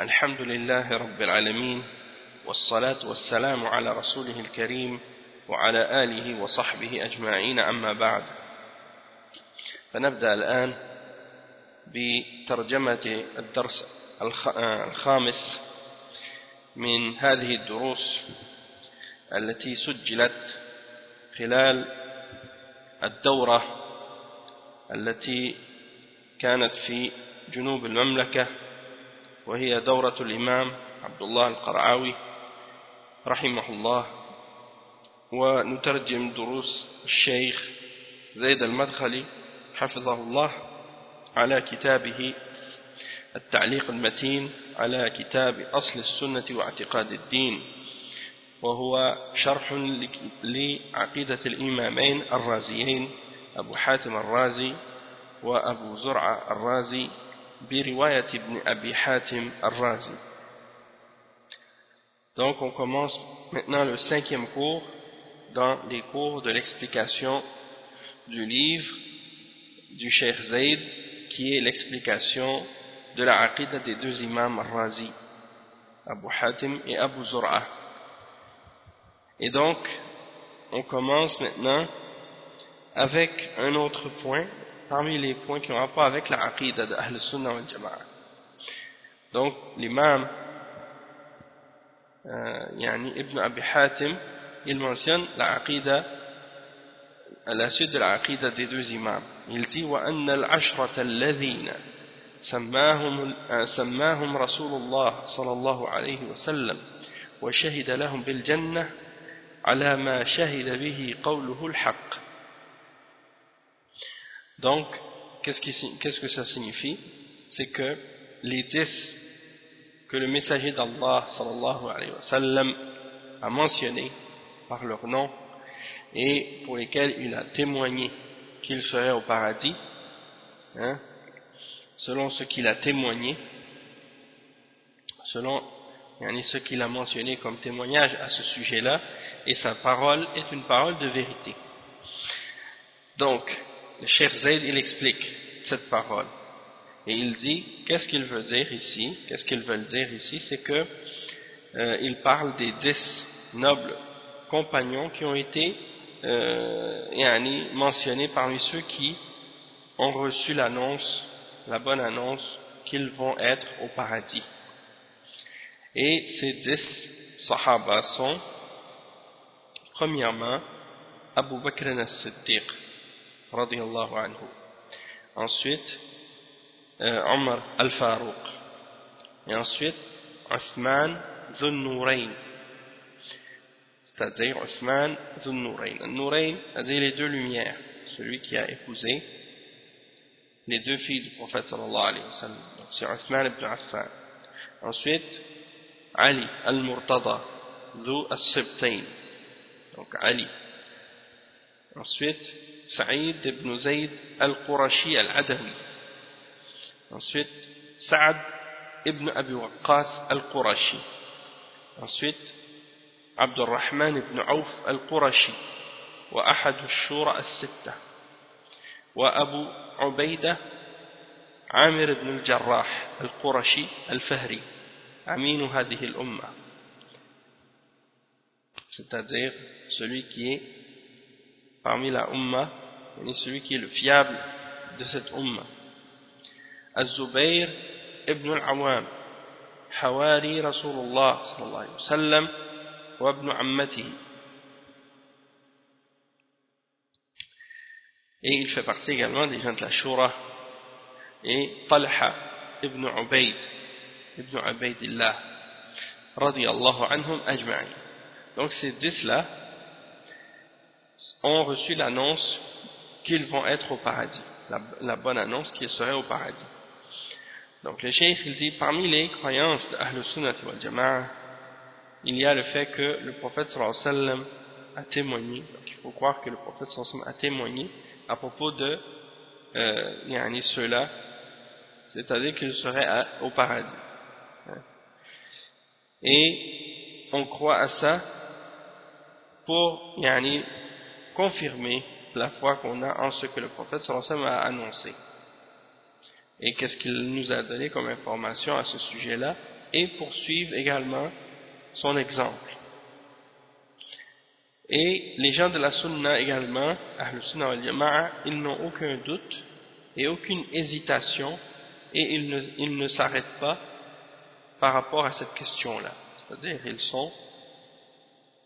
الحمد لله رب العالمين والصلاة والسلام على رسوله الكريم وعلى آله وصحبه أجمعين أما بعد. فنبدأ الآن بترجمة الدرس الخامس من هذه الدروس التي سجلت خلال الدورة التي كانت في جنوب المملكة. وهي دورة الإمام عبد الله القرعاوي رحمه الله. ونترجم دروس الشيخ زيد المدخلي حفظه الله على كتابه التعليق المتين على كتاب أصل السنة واعتقاد الدين وهو شرح لعقيدة الإمامين الرازيين أبو حاتم الرازي وأبو زرعة الرازي برواية ابن أبي حاتم الرازي Donc on commence maintenant le cinquième cours dans les cours de l'explication du livre du Cheikh Zayd qui est l'explication de la aqidah des deux imams Razi, Abu Hatim et Abu Zur'a. Et donc, on commence maintenant avec un autre point, parmi les points qui ont rapport avec la aqidah de Ahl Sunnah wal Jama'a. Donc, l'imam euh, yani Ibn Abi Hatim, il mentionne la aqidah, à la suite de la aqidah des deux imams. Il dit وَأَنَّ الْعَشْرَةَ الَّذِينَ سماهم, سماهم رسول الله صلى الله عليه وسلم وشهد لهم بالجنة على ما شهد به قوله الحق donc qu'est-ce, que ça signifie? C'est que les dix que le messager d'Allah sallallahu alayhi wa sallam a mentionné par leur nom et pour lesquels il a témoigné qu'ils seraient au paradis hein, selon ce qu'il a témoigné selon ce qu'il a mentionné comme témoignage à ce sujet-là et sa parole est une parole de vérité. Donc le chef Zayd il explique cette parole. Et il dit qu'est-ce qu'il veut dire ici? Qu'est-ce qu'il veut dire ici? C'est que euh, il parle des dix nobles compagnons qui ont été euh, mentionnés parmi ceux qui ont reçu l'annonce la bonne annonce qu'ils vont être au paradis. Et ces dix sahaba sont, premièrement, Abu Bakr al-Siddiq, radiyallahu anhu. Ensuite, euh, Omar al-Farouq. Et ensuite, Uthman Dhun C'est-à-dire Uthman Dhun Nurayn. c'est-à-dire les deux lumières. Celui qui a épousé les deux filles du prophète sallallahu alayhi wa sallam. Donc c'est Uthman ibn Affan. Ensuite, Ali al-Murtada, Dhu al-Sibtain. Donc Ali. Ensuite, Saïd ibn Zayd al-Qurashi al-Adawi. Ensuite, Saad ibn Abi Waqqas al-Qurashi. Ensuite, Abdurrahman ibn Auf al-Qurashi. وأحد الشورى الستة وأبو عبيدة عامر بن الجراح القرشي الفهري أمين هذه الأمة c'est-à-dire celui qui est parmi la Ummah celui qui est le fiable de cette Ummah الزبير ابن العوام حواري رسول الله صلى الله عليه وسلم وابن عمته et il fait partie également des gens de la Shura et Talha ibn Ubaid ibn Ubaidillah radiyallahu anhum ajma'in donc ces dix là ont reçu l'annonce qu'ils vont être au paradis. La, bonne annonce qu'ils seraient au paradis. Donc le cheikh il dit parmi les croyances de Ahlus Sunnah wal Jama'a il y a le fait que le prophète sallallahu alayhi wa sallam a témoigné. Donc il faut croire que le prophète sallallahu alayhi wa sallam a témoigné à propos de euh, ceux-là, c'est-à-dire qu'ils seraient à, au paradis. Et on croit à ça pour yani, confirmer la foi qu'on a en ce que le prophète sallallahu a annoncé. Et qu'est-ce qu'il nous a donné comme information à ce sujet-là et poursuivent également son exemple. Et les gens de la sunna également, Ahl Sunnah al Jama'a, ils n'ont aucun doute et aucune hésitation et ils ne, ils ne s'arrêtent pas par rapport à cette question-là. C'est-à-dire, ils sont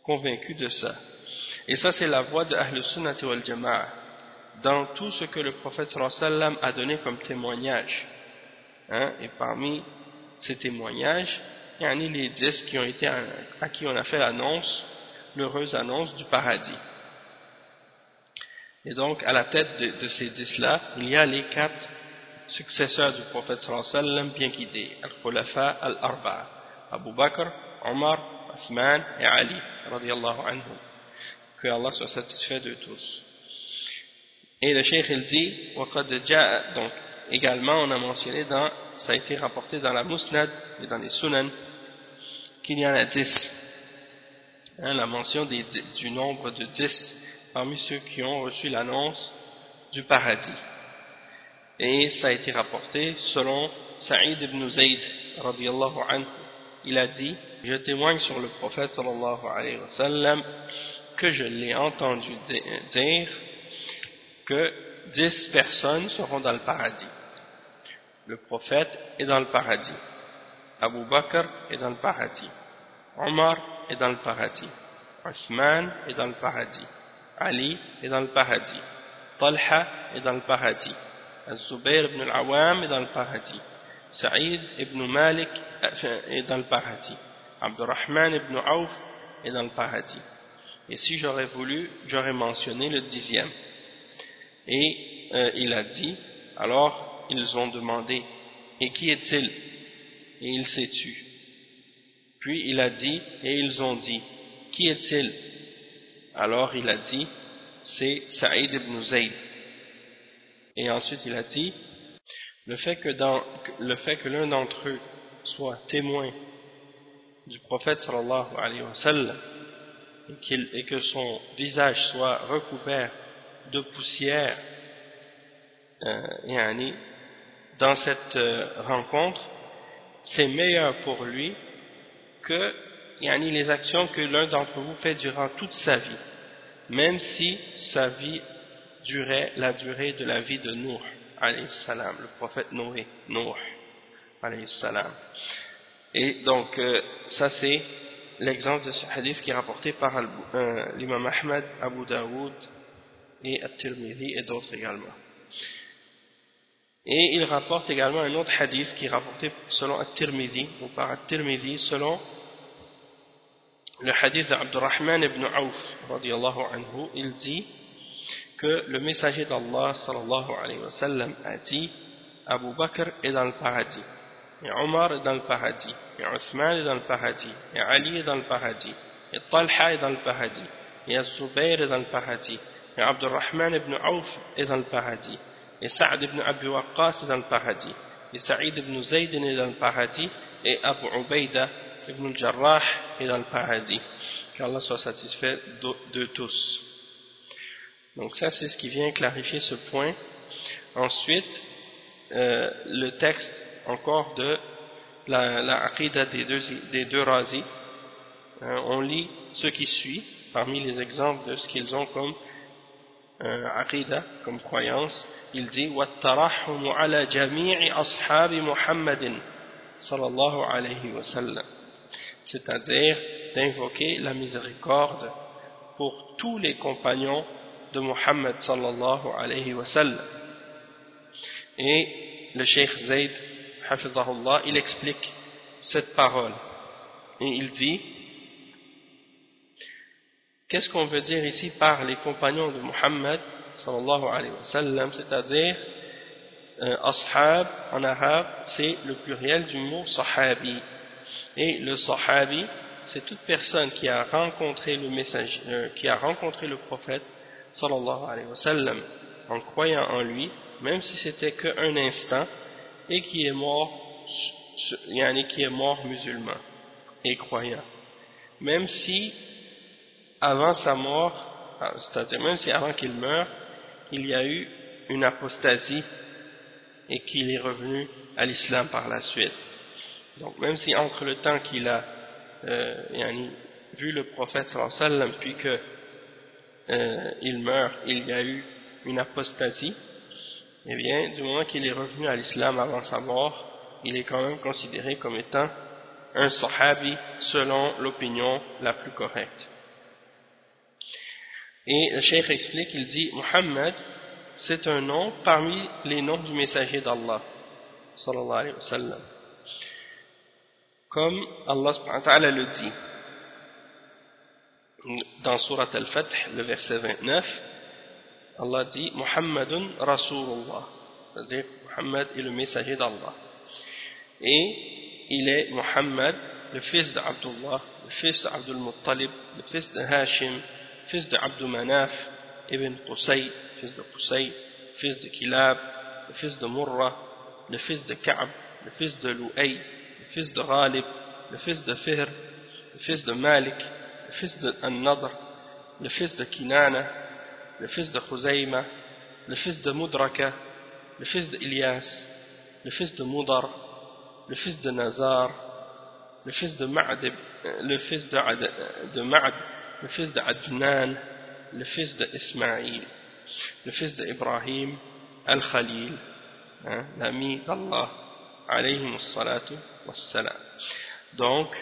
convaincus de ça. Et ça, c'est la voie de Ahl Sunnah al Jama'a dans tout ce que le prophète sallam a donné comme témoignage. Hein, et parmi ces témoignages, il y en a les dix qui ont été à qui on a fait l'annonce, l'heureuse annonce du paradis. Et donc, à la tête de, ces dix-là, il y a les quatre successeurs du prophète sallam bien guidés, Al-Khulafa Al-Arba, Abu Bakr, Omar, Osman et Ali. Que Allah soit satisfait de tous. Et le cheikh il dit, donc également on a mentionné dans, ça a été rapporté dans la Musnad et dans les Sunan, qu'il y en a dix. Hein, la mention du nombre de dix parmi ceux qui ont reçu l'annonce du paradis. Et ça a été rapporté selon Saïd ibn Zayd radiallahu anhu. Il a dit, je témoigne sur le prophète sallallahu alayhi wa sallam que je l'ai entendu dire que dix personnes seront dans le paradis. Le prophète est dans le paradis. Abu Bakr est dans le paradis. Omar est dans le paradis. Osman est dans le paradis. Ali est dans le paradis. Talha est dans le paradis. Az-Zubayr ibn al-Awam est dans le paradis. Saïd ibn Malik est dans le paradis. Abdurrahman ibn Auf est dans le paradis. Et si j'aurais voulu, j'aurais mentionné le dixième. Et euh, il a dit, alors ils ont demandé, et qui est-il? Et il s'est tu. Puis il a dit, et ils ont dit, qui est-il? Alors il a dit, c'est Saïd ibn Zayd. Et ensuite il a dit, le fait que, que l'un d'entre eux soit témoin du prophète sallallahu alayhi wa sallam et, que son visage soit recouvert de poussière euh, dans cette euh, rencontre, c'est meilleur pour lui que les actions que l'un d'entre vous fait durant toute sa vie, même si sa vie durait la durée de la vie de Nour, le prophète Noé, Nour. Et donc, euh, ça c'est l'exemple de ce hadith qui est rapporté par l'imam Ahmad, Abu Daoud, et At-Tirmidhi et d'autres également. Et il rapporte également un autre hadith qui est rapporté selon At-Tirmidhi ou par At-Tirmidhi selon le hadith d'Abdurrahman ibn Auf radiallahu anhu, il dit que le messager d'Allah sallallahu alayhi wa sallam a dit Abu Bakr est dans le paradis et Omar est dans le paradis et Othman est dans le paradis et Ali est dans le paradis et Talha est dans le paradis et Az-Zubayr est dans le paradis et Abdurrahman ibn Auf est dans le paradis, et Saad ibn Abi Waqqas est dans le paradis, et Saïd ibn Zayd est dans le paradis, et Abu Ubaida ibn al-Jarrah est dans le paradis. Qu'Allah soit satisfait de, tous. Donc ça c'est ce qui vient clarifier ce point. Ensuite, euh, le texte encore de la, la des deux, des deux razis. Euh, on lit ce qui suit parmi les exemples de ce qu'ils ont comme euh, comme croyance, il dit وَالتَّرَحُمُ عَلَى جَمِيعِ أَصْحَابِ مُحَمَّدٍ صلى الله عليه وسلم c'est-à-dire d'invoquer la miséricorde pour tous les compagnons de Muhammad sallallahu alayhi wa sallam. Et le Cheikh Zayd, hafizahullah, il explique cette parole. Et il dit Qu'est-ce qu'on veut dire ici par les compagnons de Muhammad sallallahu alayhi wa sallam, c'est-à-dire euh, ashab en arabe, c'est le pluriel du mot sahabi. Et le sahabi, c'est toute personne qui a rencontré le messager, euh, qui a rencontré le prophète sallallahu alayhi wa sallam en croyant en lui, même si c'était qu'un instant, et qui est mort, qui est mort musulman et croyant. Même si avant sa mort, ah, c'est-à-dire même si avant qu'il meure, il y a eu une apostasie et qu'il est revenu à l'islam par la suite. donc même si entre le temps qu'il a euh, vu le prophète sallam puis que euh, meurt il y a eu une apostasie eh bien du moment qu'il est revenu à l'islam avant sa mort il est quand même considéré comme étant un sahabi selon l'opinion la plus correcte. Et le cheikh explique il dit Muhammad c'est un nom parmi les noms du messager d'Allah sallallahu alayhi wa sallam. Comme Allah subhanahu wa ta'ala le dit dans Surat Al-Fath, le verset 29, Allah dit Muhammadun Rasulullah, c'est-à-dire Muhammad est le messager d'Allah. Et il est Muhammad, le fils d'Abdullah, le fils d'Abdul Muttalib, le fils de Hashim, fils d'Abdul Manaf, ibn Qusay, fils de Qusay, fils de Kilab, le fils de Murrah, le fils de Ka'b, le fils de Lu'ay, le fils de Ghalib, le fils de Fihr, le fils de Malik, le fils de An-Nadr, le fils de Kinana, le fils de Khuzayma, le fils de Mudraka, le fils de Ilyas, le fils de Mudar, le fils de Nazar, le fils de Ma'd, le fils de, de Ma'd, le fils de Adnan, le fils de Ismaïl, le fils d'Ibrahim, Al-Khalil, l'ami d'Allah, alayhi salatu wassalam. Donc,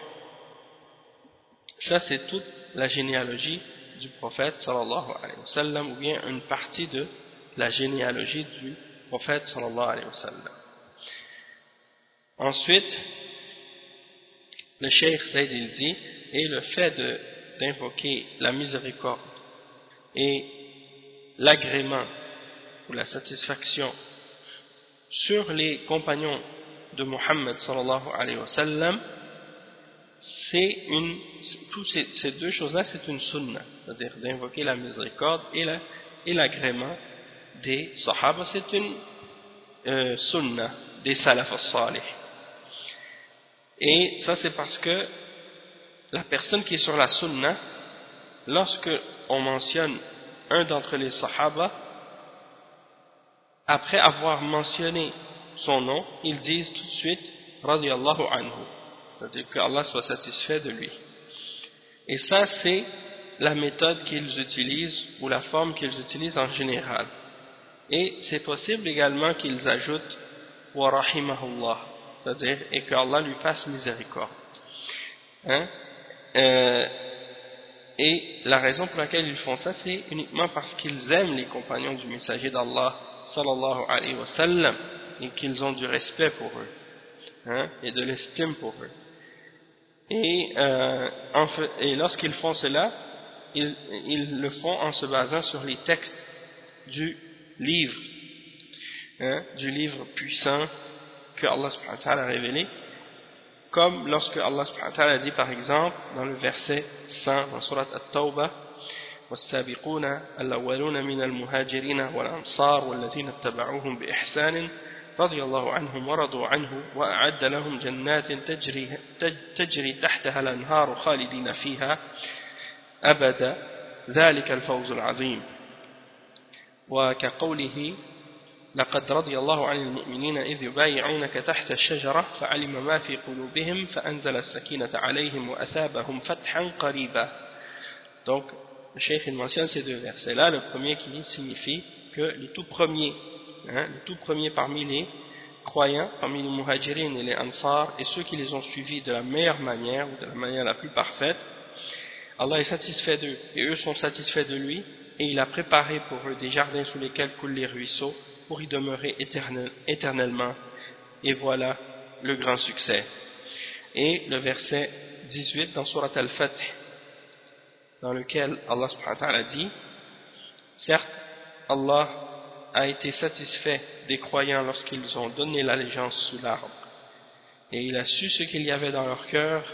ça c'est toute la généalogie du prophète sallallahu alayhi wa sallam, ou bien une partie de la généalogie du prophète sallallahu alayhi wa sallam. Ensuite, le cheikh Saïd il dit, et le fait d'invoquer la miséricorde et l'agrément ou la satisfaction sur les compagnons de Muhammad sallallahu alayhi wa sallam, une, toutes ces, deux choses-là, c'est une sunna, c'est-à-dire d'invoquer la miséricorde et l'agrément des sahaba, c'est une euh, sunna des salaf salih. Et ça, c'est parce que la personne qui est sur la sunna, lorsque on mentionne un d'entre les sahaba, après avoir mentionné son nom, ils disent tout de suite radiallahu anhu c'est-à-dire que Allah soit satisfait de lui. Et ça, c'est la méthode qu'ils utilisent ou la forme qu'ils utilisent en général. Et c'est possible également qu'ils ajoutent wa rahimahullah, c'est-à-dire et que Allah lui fasse miséricorde. Hein? Euh, et la raison pour laquelle ils font ça, c'est uniquement parce qu'ils aiment les compagnons du messager d'Allah sallallahu alayhi wa sallam et qu'ils ont du respect pour eux hein, et de l'estime pour eux. Et, euh, et lorsqu'ils font cela, ils, ils, le font en se basant sur les textes du livre, hein, du livre puissant que Allah subhanahu wa ta'ala a révélé, comme lorsque Allah subhanahu wa ta'ala dit par exemple dans le verset 100 dans surat At-Tawbah والسابقون الأولون من المهاجرين والأنصار والذين اتبعوهم بإحسان رضي الله عنهم ورضوا عنه وأعد لهم جنات تجري, تجري تحتها الأنهار خالدين فيها أبدا. ذلك الفوز العظيم. وكقوله لقد رضي الله عن المؤمنين إذ يبايعونك تحت الشجرة فعلم ما في قلوبهم فأنزل السكينة عليهم وأثابهم فتحا قريبا. Donc, le cheikh mentionne ces deux versets-là. Le premier qui signifie que les tout premiers hein, le tout premier parmi les croyants, parmi les muhajirin et les ansar, et ceux qui les ont suivis de la meilleure manière, ou de la manière la plus parfaite, Allah est satisfait d'eux, et eux sont satisfaits de lui, et il a préparé pour eux des jardins sous lesquels coulent les ruisseaux, pour y demeurer éternellement, et voilà le grand succès. Et le verset 18 dans Surat Al-Fath, dans lequel Allah subhanahu wa ta'ala dit, certes, Allah a été satisfait des croyants lorsqu'ils ont donné l'allégeance sous l'arbre. Et il a su ce qu'il y avait dans leur cœur,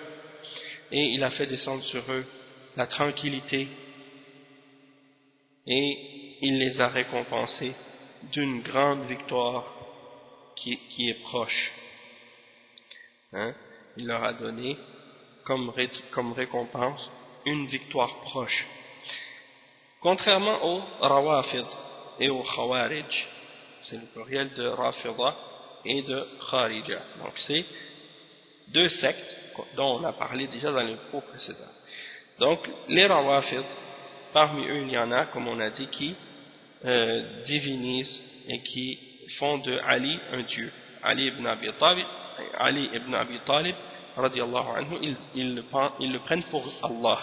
et il a fait descendre sur eux la tranquillité, et il les a récompensés d'une grande victoire qui, est proche. Hein? Il leur a donné comme, comme récompense une victoire proche. Contrairement au Rawafid, et au Khawarij. C'est le pluriel de Rafida et de Kharija. Donc c'est deux sectes dont on a parlé déjà dans les cours précédents. Donc, les Rawafid, parmi eux, il y en a, comme on a dit, qui euh, divinisent et qui font de Ali un dieu. Ali ibn Abi Talib, Ali ibn Abi Talib anhu, ils, le, ils, le, prennent pour Allah.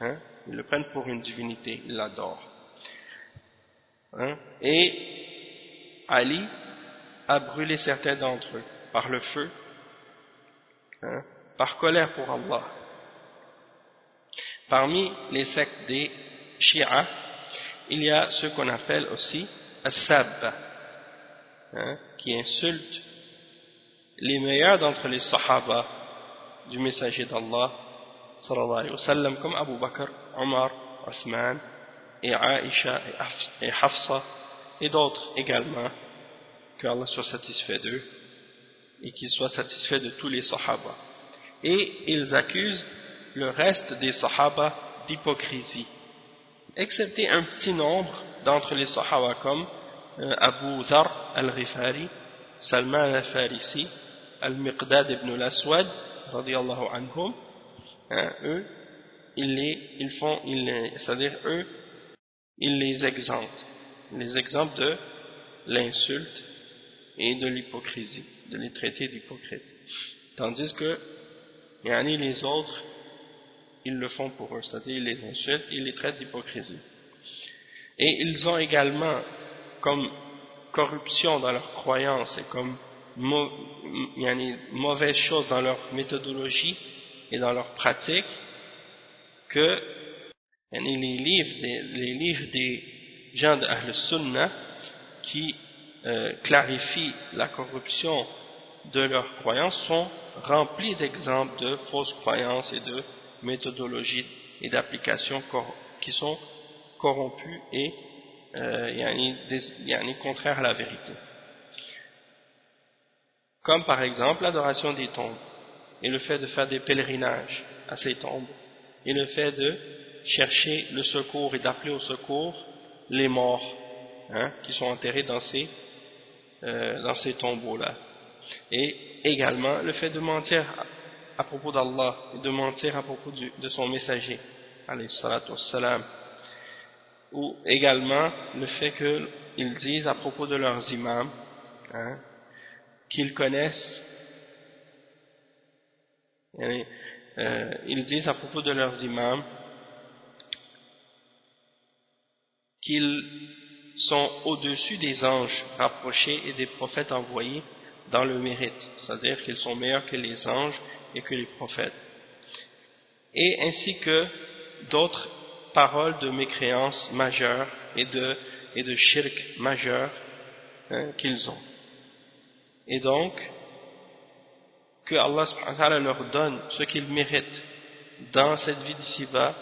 Hein? Ils le prennent pour une divinité, ils l'adorent. Hein? Et Ali a brûlé certains d'entre eux par le feu, hein? par colère pour Allah. Parmi les sectes des Shia, il y a ce qu'on appelle aussi As-Sabba, hein, qui insulte les meilleurs d'entre les Sahaba du messager d'Allah, comme Abu Bakr, Omar, Osman, et Aisha, et Hafsa, et d'autres également, que Allah soit satisfait d'eux, et qu'il soit satisfait de tous les Sahaba. Et ils accusent le reste des Sahaba d'hypocrisie, excepté un petit nombre d'entre les Sahaba comme euh, Abu Zar al-Rifari, Salman al-Farisi, Al-Miqdad ibn al-Aswad, anhum, hein, eux, ils les, ils font, c'est-à-dire eux, ils les exemptent, les exemptent de l'insulte et de l'hypocrisie, de les traiter d'hypocrites. Tandis que, yani les autres, ils le font pour eux, c'est-à-dire ils les insultent, ils les traitent d'hypocrisie. Et ils ont également comme corruption dans leurs croyances et comme mauvaise chose dans leur méthodologie et dans leur pratique que les livres des, les livres des gens de Ahl Sunnah qui euh, clarifient la corruption de leurs croyances sont remplis d'exemples de fausses croyances et de méthodologies et d'applications qui sont corrompues et euh, contraires à la vérité. Comme par exemple l'adoration des tombes et le fait de faire des pèlerinages à ces tombes et le fait de chercher le secours et d'appeler au secours les morts hein, qui sont enterrés dans ces, euh, ces tombeaux-là. Et également le fait de mentir à propos d'Allah et de mentir à propos de son messager, wassalam. ou également le fait qu'ils disent à propos de leurs imams hein, qu'ils connaissent euh, ils disent à propos de leurs imams qu'ils sont au-dessus des anges rapprochés et des prophètes envoyés dans le mérite, c'est-à-dire qu'ils sont meilleurs que les anges et que les prophètes. Et ainsi que d'autres paroles de mécréance majeures et de, et de shirk majeurs hein, qu'ils ont. Et donc, que Allah leur donne ce qu'ils méritent dans cette vie d'ici-bas,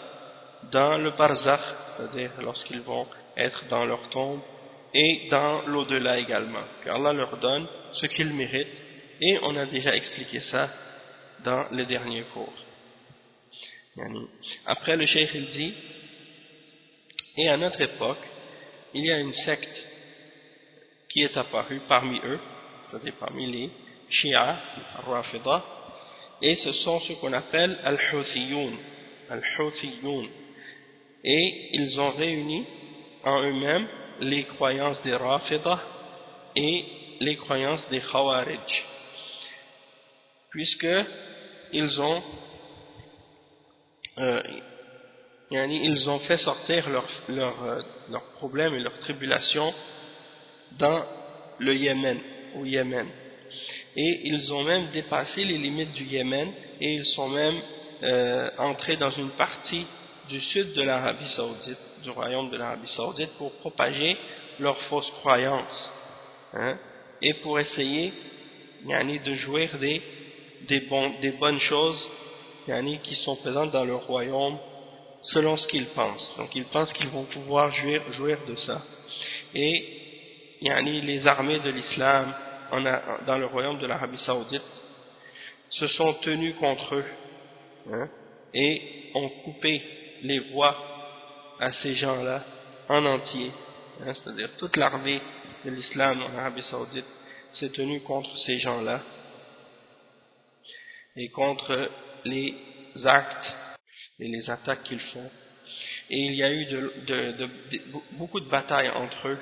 dans le barzakh, c'est-à-dire lorsqu'ils vont être dans leur tombe, et dans l'au-delà également. Que Allah leur donne ce qu'ils méritent, et on a déjà expliqué ça dans les derniers cours. Après le cheikh il dit et à notre époque il y a une secte qui est apparue parmi eux c'est-à-dire parmi les Shia, Rafida et ce sont ce qu'on appelle Al-Huthiyoun Al-Huthiyoun et ils ont réuni en eux-mêmes les croyances des Rafida et les croyances des Khawarij puisque ils ont euh, ils ont fait sortir leurs leur, euh, leur problèmes et leurs tribulations dans le Yémen, au Yémen. Et ils ont même dépassé les limites du Yémen et ils sont même euh, entrés dans une partie du sud de l'Arabie Saoudite, du royaume de l'Arabie Saoudite, pour propager leurs fausses croyances hein, et pour essayer de jouir des des, des bonnes choses qui sont présentes dans leur royaume selon ce qu'ils pensent. Donc ils pensent qu'ils vont pouvoir jouir, de ça. Et les armées de l'islam dans le royaume de l'Arabie Saoudite se sont tenues contre eux hein, et ont coupé les voies à ces gens-là en entier. Hein, c'est-à-dire toute l'armée de l'islam en Arabie Saoudite s'est tenue contre ces gens-là et contre les actes et les attaques qu'ils font. Et il y a eu de, beaucoup de batailles entre eux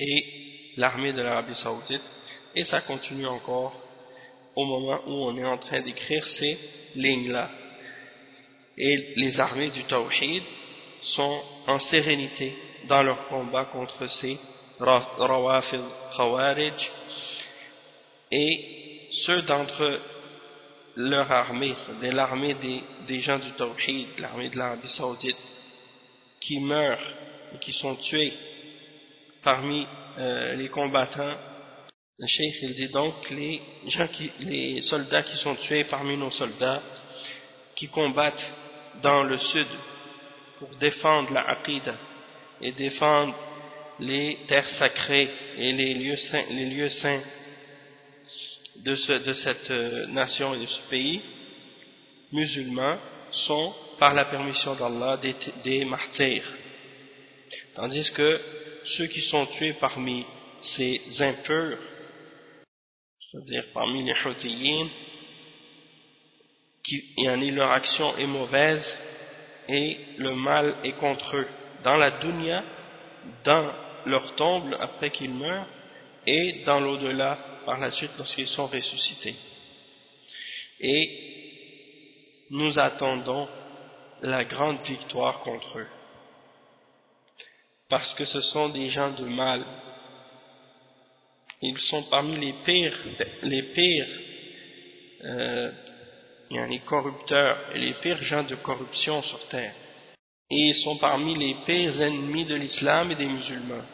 et l'armée de l'Arabie Saoudite, et ça continue encore au moment où on est en train d'écrire ces lignes-là. Et les armées du Tawhid sont en sérénité dans leur combat contre ces Rawafil Khawarij et ceux d'entre leur armée, c'est-à-dire l'armée des, gens du Tawhid, l'armée de l'Arabie Saoudite, qui meurent et qui sont tués parmi euh, les combattants. Le cheikh il dit donc les gens les soldats qui sont tués parmi nos soldats, qui combattent dans le sud pour défendre la Aqidah et défendre les terres sacrées et les lieux saints, de, cette euh, nation et de ce pays musulmans sont, par la permission d'Allah, des, martyrs. Tandis que ceux qui sont tués parmi ces impurs, c'est-à-dire parmi les Houthiyyin, qui, leur action est mauvaise et le mal est contre eux, dans la dunya, dans leur tombe après qu'ils meurent, et dans l'au-delà par la suite lorsqu'ils sont ressuscités. Et nous attendons la grande victoire contre eux. Parce que ce sont des gens de mal. Ils sont parmi les pires, les pires euh, les corrupteurs et les pires gens de corruption sur terre. Et ils sont parmi les pires ennemis de l'islam et des musulmans.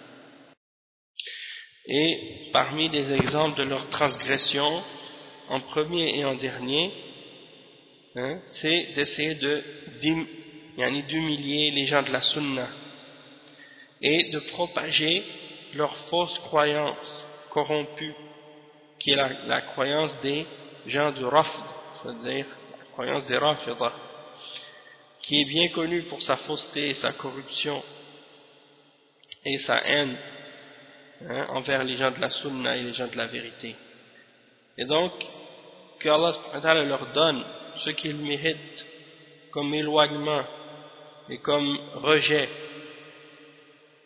Et parmi les exemples de leur transgression, en premier et en dernier, hein, c'est d'essayer d'humilier les gens de la sunna et de propager leur fausse croyance corrompue, qui est la, croyance des gens du rafd, c'est-à-dire la croyance des rafidah, qui est bien connue pour sa fausseté et sa corruption et sa haine hein, envers les gens de la sunna et les gens de la vérité. Et donc, que Allah leur donne ce qu'ils méritent comme éloignement et comme rejet,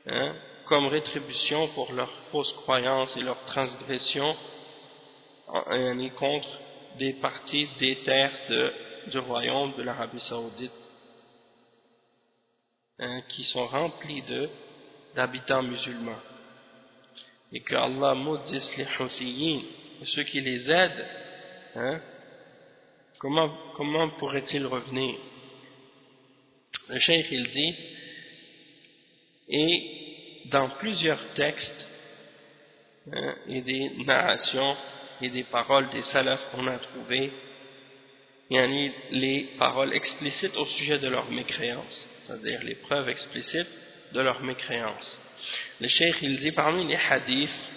hein, comme rétribution pour leurs fausses croyances et leurs transgressions et contre des parties des terres du royaume de l'Arabie Saoudite hein, qui sont remplies d'habitants musulmans. Et que Allah maudisse les Houthiyyin et ceux qui les aident, hein, comment, comment pourrait-il revenir? Le cheikh il dit, et dans plusieurs textes hein, et des narrations et des paroles des salafs qu'on a trouvées, yani les paroles explicites au sujet de leur mécréance, c'est-à-dire les preuves explicites de leur mécréance. Le cheikh, il dit parmi les hadiths,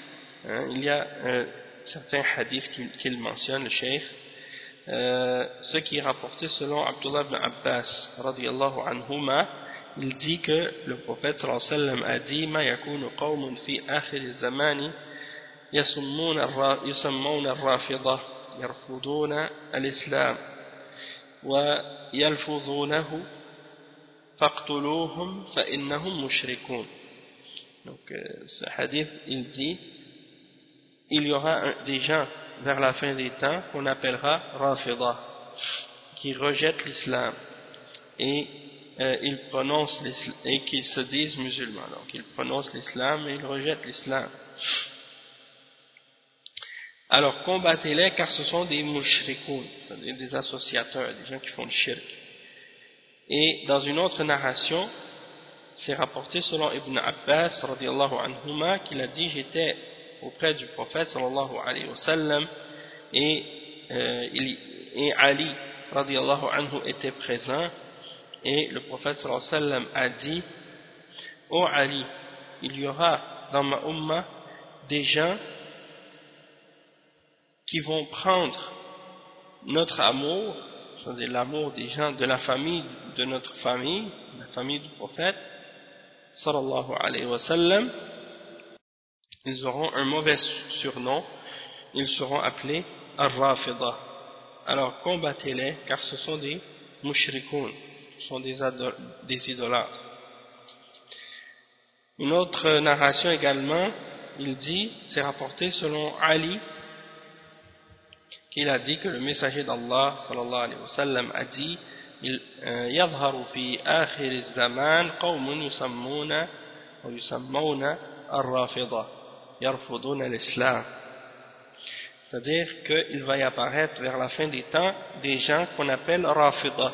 hein, il y a euh, certains hadiths qu'il mentionne, le cheikh, euh, ce qui est rapporté selon Abdullah ibn Abbas, anhuma, il dit que le prophète sallallahu alayhi wa sallam a dit « Ma yakunu qawmun fi akhir zamani » يسمون يسمون الرافضة يرفضون الإسلام ويلفظونه فاقتلوهم فإنهم مشركون donc euh, ce hadith il dit il y aura des gens vers la fin des temps qu'on appellera Rafida qui rejettent l'islam et euh, ils prononcent et qui se disent musulmans donc ils prononcent l'islam et ils rejettent l'islam alors combattez-les car ce sont des mushrikoun des associateurs, des gens qui font le shirk. Et dans une autre narration c'est rapporté selon Ibn Abbas radiallahu anhuma qu'il a dit j'étais auprès du prophète sallallahu alayhi wa sallam et, euh, et Ali radiallahu anhu était présent et le prophète sallallahu alayhi wa sallam a dit oh Ali il y aura dans ma umma des gens qui vont prendre notre amour c'est-à-dire l'amour des gens de la famille de notre famille la famille du prophète sallallahu alayhi wa sallam, ils auront un mauvais surnom, ils seront appelés Ar-Rafida. alors combattez-les car ce sont des mushrikoun, ce sont des, des idolâtres. Une autre narration également, il dit, c'est rapporté selon Ali, qu'il a dit que le messager d'Allah sallallahu alayhi wa sallam a dit يظهر في آخر الزمان قوم يسمون ويسمون الرافضة يرفضون الإسلام c'est-à-dire qu'il va y apparaître vers la fin des temps des gens qu'on appelle Rafida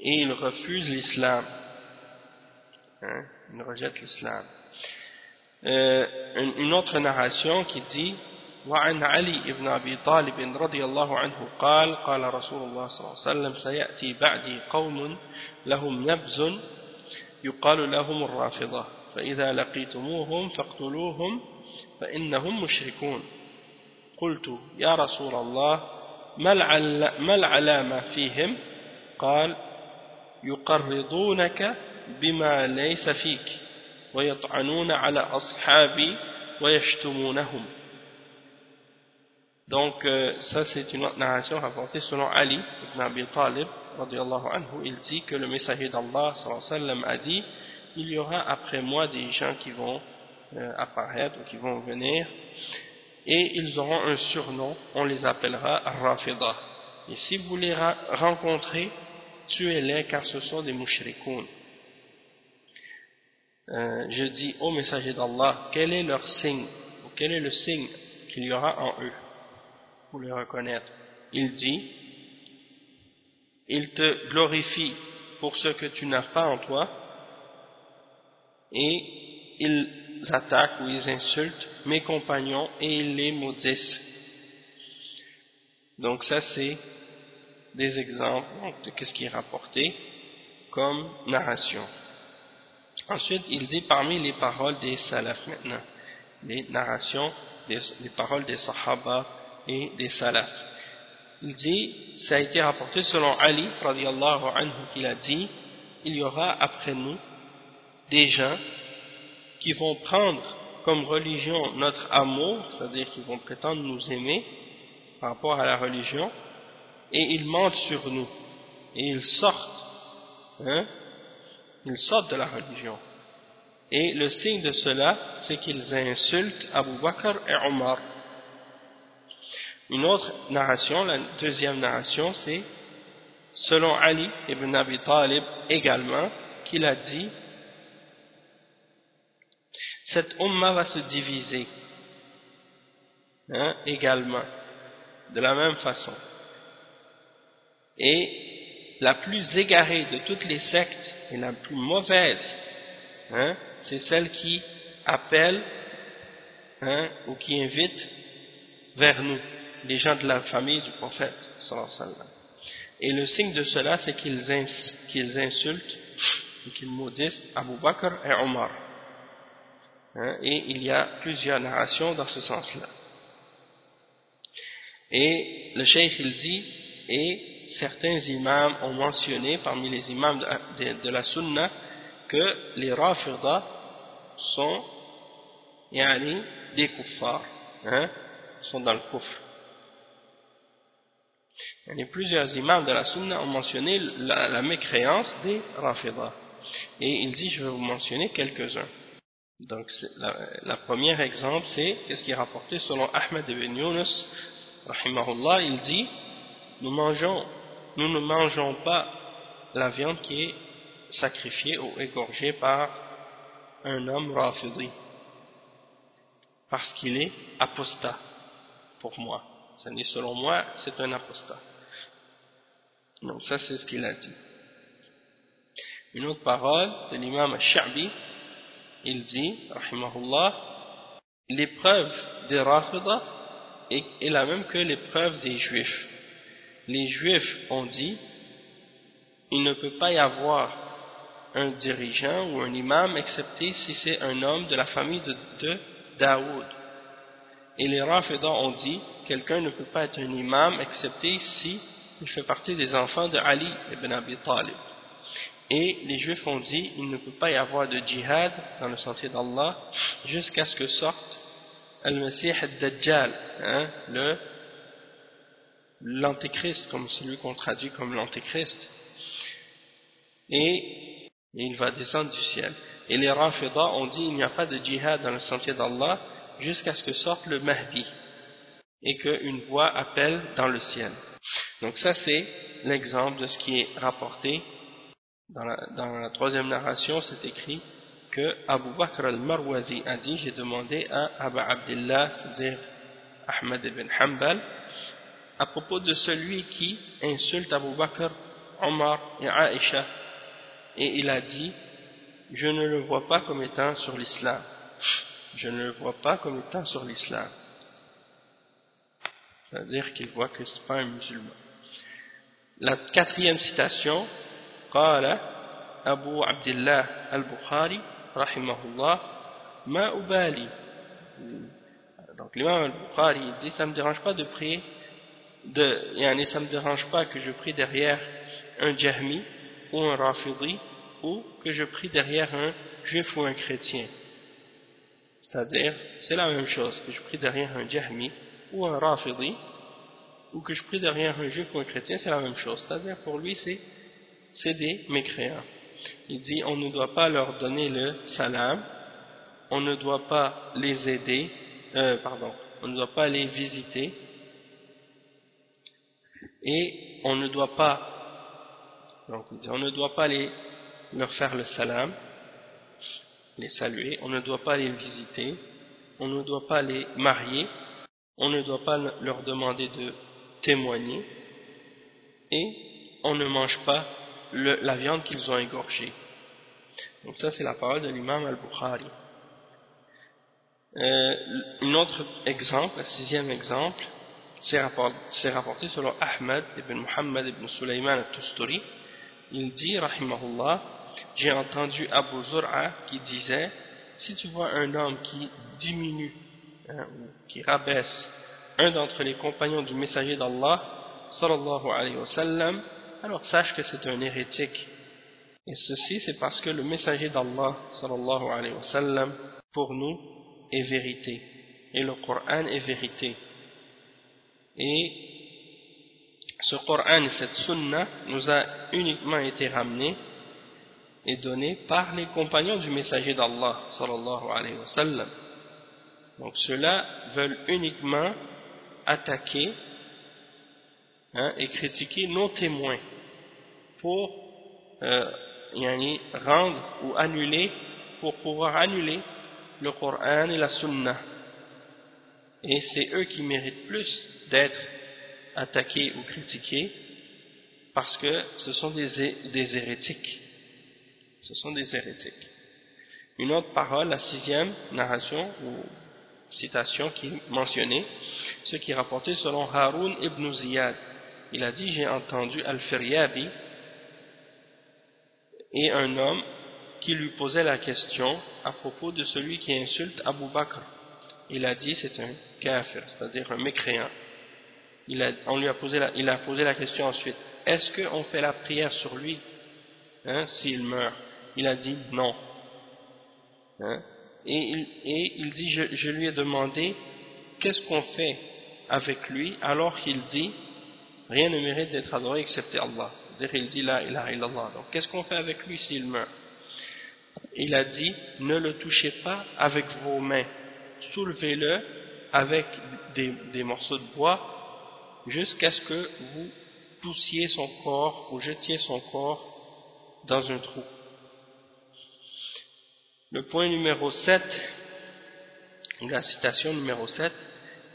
et ils refusent l'islam hein, ils rejettent l'islam euh, une autre narration qui dit وعن علي بن أبي طالب رضي الله عنه قال قال رسول الله صلى الله عليه وسلم سيأتي بعدي قوم لهم نبز يقال لهم الرافضة فإذا لقيتموهم فاقتلوهم فإنهم مشركون. قلت يا رسول الله ما العلامة فيهم؟ قال يقرضونك بما ليس فيك ويطعنون على أصحابي ويشتمونهم. Donc, euh, ça c'est une autre narration rapportée selon Ali ibn Abi Talib, anhu, il dit que le messager d'Allah a dit il y aura après moi des gens qui vont euh, apparaître ou qui vont venir et ils auront un surnom, on les appellera Rafida. Et si vous les rencontrez, tuez-les car ce sont des mouchrikoun. Euh, je dis au messager d'Allah, quel est leur signe, ou quel est le signe qu'il y aura en eux? Pour le reconnaître. Il dit, il te glorifie pour ce que tu n'as pas en toi, et ils attaquent ou ils insultent mes compagnons et ils les maudissent. Donc ça c'est des exemples de ce qui est rapporté comme narration. Ensuite, il dit parmi les paroles des salaf maintenant, les narrations, les paroles des sahaba et des salafs. Il dit, ça a été rapporté selon Ali, radiallahu anhu, qu'il a dit, il y aura après nous des gens qui vont prendre comme religion notre amour, c'est-à-dire qu'ils vont prétendre nous aimer par rapport à la religion, et ils mentent sur nous, et ils sortent, hein, ils sortent de la religion. Et le signe de cela, c'est qu'ils insultent Abu Bakr et Omar, une autre narration, la deuxième narration, c'est selon Ali ibn Abi Talib également, qu'il a dit cette umma va se diviser hein, également, de la même façon. Et la plus égarée de toutes les sectes et la plus mauvaise, hein, c'est celle qui appelle hein, ou qui invite vers nous les gens de la famille du prophète et le signe de cela c'est qu'ils insultent et qu'ils maudissent Abu Bakr et Omar. Hein, et il y a plusieurs narrations dans ce sens-là. Et le cheikh il dit et certains imams ont mentionné parmi les imams de, la sunna que les rafirda sont yani, des kuffars hein, sont dans le kufr et plusieurs imams de la Sunna ont mentionné la, mécréance des Rafida. Et il dit, je vais vous mentionner quelques-uns. Donc, la, la première exemple, c'est, qu'est-ce qui est rapporté selon Ahmed ibn Yunus, rahimahullah, il dit, nous mangeons, nous ne mangeons pas la viande qui est sacrifiée ou égorgée par un homme rafidi, parce qu'il est apostat, pour moi. Selon moi, c'est un apostat. Donc ça c'est ce qu'il a dit. Une autre parole de l'imam al-Sha'bi, il dit, rahimahullah, l'épreuve des Rafida est, la même que l'épreuve des Juifs. Les Juifs ont dit, il ne peut pas y avoir un dirigeant ou un imam excepté si c'est un homme de la famille de, de Daoud. Et les Rafida ont dit, quelqu'un ne peut pas être un imam excepté si il fait partie des enfants de Ali ibn Abi Talib. Et les Juifs ont dit, il ne peut pas y avoir de djihad dans le sentier d'Allah jusqu'à ce que sorte Al-Masih al-Dajjal, hein, le l'antéchrist, comme celui qu'on traduit comme l'antéchrist, et, il va descendre du ciel. Et les Rafida ont dit il n'y a pas de djihad dans le sentier d'Allah jusqu'à ce que sorte le Mahdi et qu'une voix appelle dans le ciel. Donc ça c'est l'exemple de ce qui est rapporté dans la, troisième narration, c'est écrit que Abu Bakr al-Marwazi a dit j'ai demandé à Abu Abdullah, c'est-à-dire Ahmed ibn Hanbal, à propos de celui qui insulte Abu Bakr, Omar et Aisha. Et il a dit, je ne le vois pas comme étant sur l'islam Je ne le vois pas comme étant sur l'islam. C'est-à-dire qu'il voit que ce n'est pas un musulman. La quatrième citation, قال أبو عبد الله البخاري رحمه الله ما أبالي donc l'imam al-Bukhari dit ça me dérange pas de prier de, yani, ça me dérange pas que je prie derrière un Jahmi ou un Rafidi ou que je prie derrière un juif ou un chrétien c'est-à-dire c'est la même chose que je prie derrière un Jahmi ou un Rafidi ou que je prie derrière un juif ou un chrétien c'est la même chose. C'est-à-dire pour lui c'est des mécréants. Il dit on ne doit pas leur donner le salam on ne doit pas les aider euh, pardon on ne doit pas les visiter et on ne doit pas donc on ne doit pas les, leur faire le salam les saluer, on ne doit pas les visiter. On ne doit pas les marier. On ne doit pas leur demander de témoigner. Et on ne mange pas la viande qu'ils ont égorgée. Donc ça c'est la parole de l'imam al-Bukhari. Euh, un autre exemple, un sixième exemple c'est rapporté, selon Ahmed ibn Muhammad ibn Sulaiman al-Tusturi. Il dit, rahimahullah j'ai entendu Abu Zur'a qui disait si tu vois un homme qui diminue hein, ou qui rabaisse un d'entre les compagnons du messager d'Allah sallallahu alayhi wa alors sache que c'est un hérétique. Et ceci c'est parce que le messager d'Allah sallallahu alayhi wa pour nous est vérité. Et le Coran est vérité. Et ce Coran et cette Sunna nous a uniquement été ramené et donné par les compagnons du messager d'Allah sallallahu alayhi wa sallam. Donc ceux-là veulent uniquement attaquer hein, et critiquer nos témoins pour euh, rendre ou annuler, pour pouvoir annuler le Coran et la Sunna. Et c'est eux qui méritent plus d'être attaqués ou critiqués parce que ce sont des hérétiques. Ce sont des hérétiques. Une autre parole, la sixième narration ou citation qui est mentionnée, ce qui est rapporté selon Haroun ibn Ziyad. Il a dit, j'ai entendu Al-Firyabi et un homme qui lui posait la question à propos de celui qui insulte Abu Bakr. Il a dit, c'est un kafir, c'est-à-dire un mécréant. Il a, posé la question ensuite, est-ce qu'on fait la prière sur lui hein, s'il meurt? Il a dit non. Hein? Et, il, dit, je, lui ai demandé, qu'est-ce qu'on fait avec lui alors qu'il dit rien ne mérite d'être adoré excepté Allah. C'est-à-dire il dit la ilaha illallah. Donc qu'est-ce qu'on fait avec lui s'il meurt? Il a dit ne le touchez pas avec vos mains. Soulevez-le avec des, morceaux de bois jusqu'à ce que vous poussiez son corps ou jetiez son corps dans un trou. Le point numéro 7, la citation numéro 7,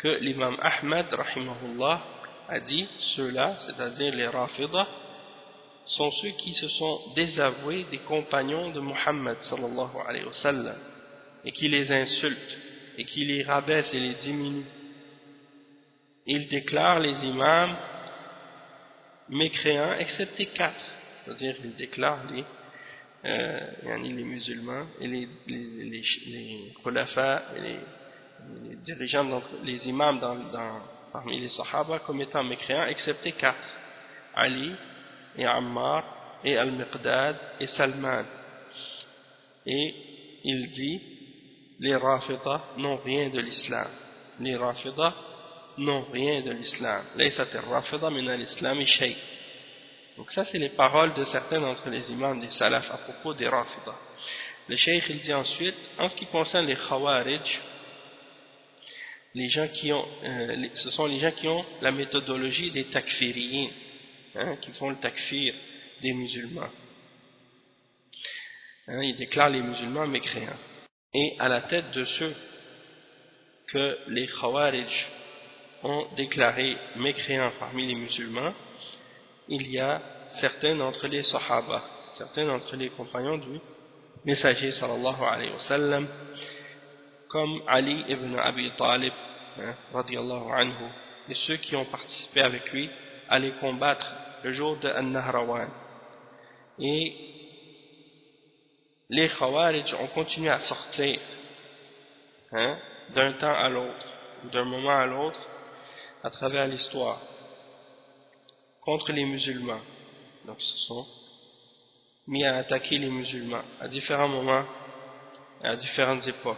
que l'imam Ahmad, rahimahullah, a dit, ceux-là, c'est-à-dire les Rafidah, sont ceux qui se sont désavoués des compagnons de Muhammad sallallahu alayhi wa sallam et qui les insultent et qui les rabaissent et les diminuent. Ils déclarent les imams mécréants excepté quatre, c'est-à-dire ils déclarent les, euh, les musulmans et les, les, les, les et les, les dirigeants, les imams dans, dans parmi les Sahaba comme étant mécréants, excepté quatre Ali et Ammar et Al-Miqdad et Salman. Et il dit les Rafidah n'ont rien de l'islam. Les Rafidah non, rien de l'islam. Donc ça c'est les paroles de certains d'entre les imams des salaf à propos des rafida. Le cheikh il dit ensuite, en ce qui concerne les khawarij, les gens qui ont, euh, ce sont les gens qui ont la méthodologie des takfiriyin, hein, qui font le takfir des musulmans. Hein, ils déclarent les musulmans mécréants. Et à la tête de ceux que les Khawarij ont déclaré mécréants parmi les musulmans, il y a certains d'entre les Sahaba, certains d'entre les compagnons du messager sallallahu alayhi wa sallam, comme Ali ibn Abi Talib, hein, anhu, et ceux qui ont participé avec lui à les combattre le jour de An-Nahrawan. Et les Khawarij ont continué à sortir hein, d'un temps à l'autre, d'un moment à l'autre, à travers l'histoire, contre les musulmans. Donc, ils se sont mis à attaquer les musulmans à différents moments, à différentes époques.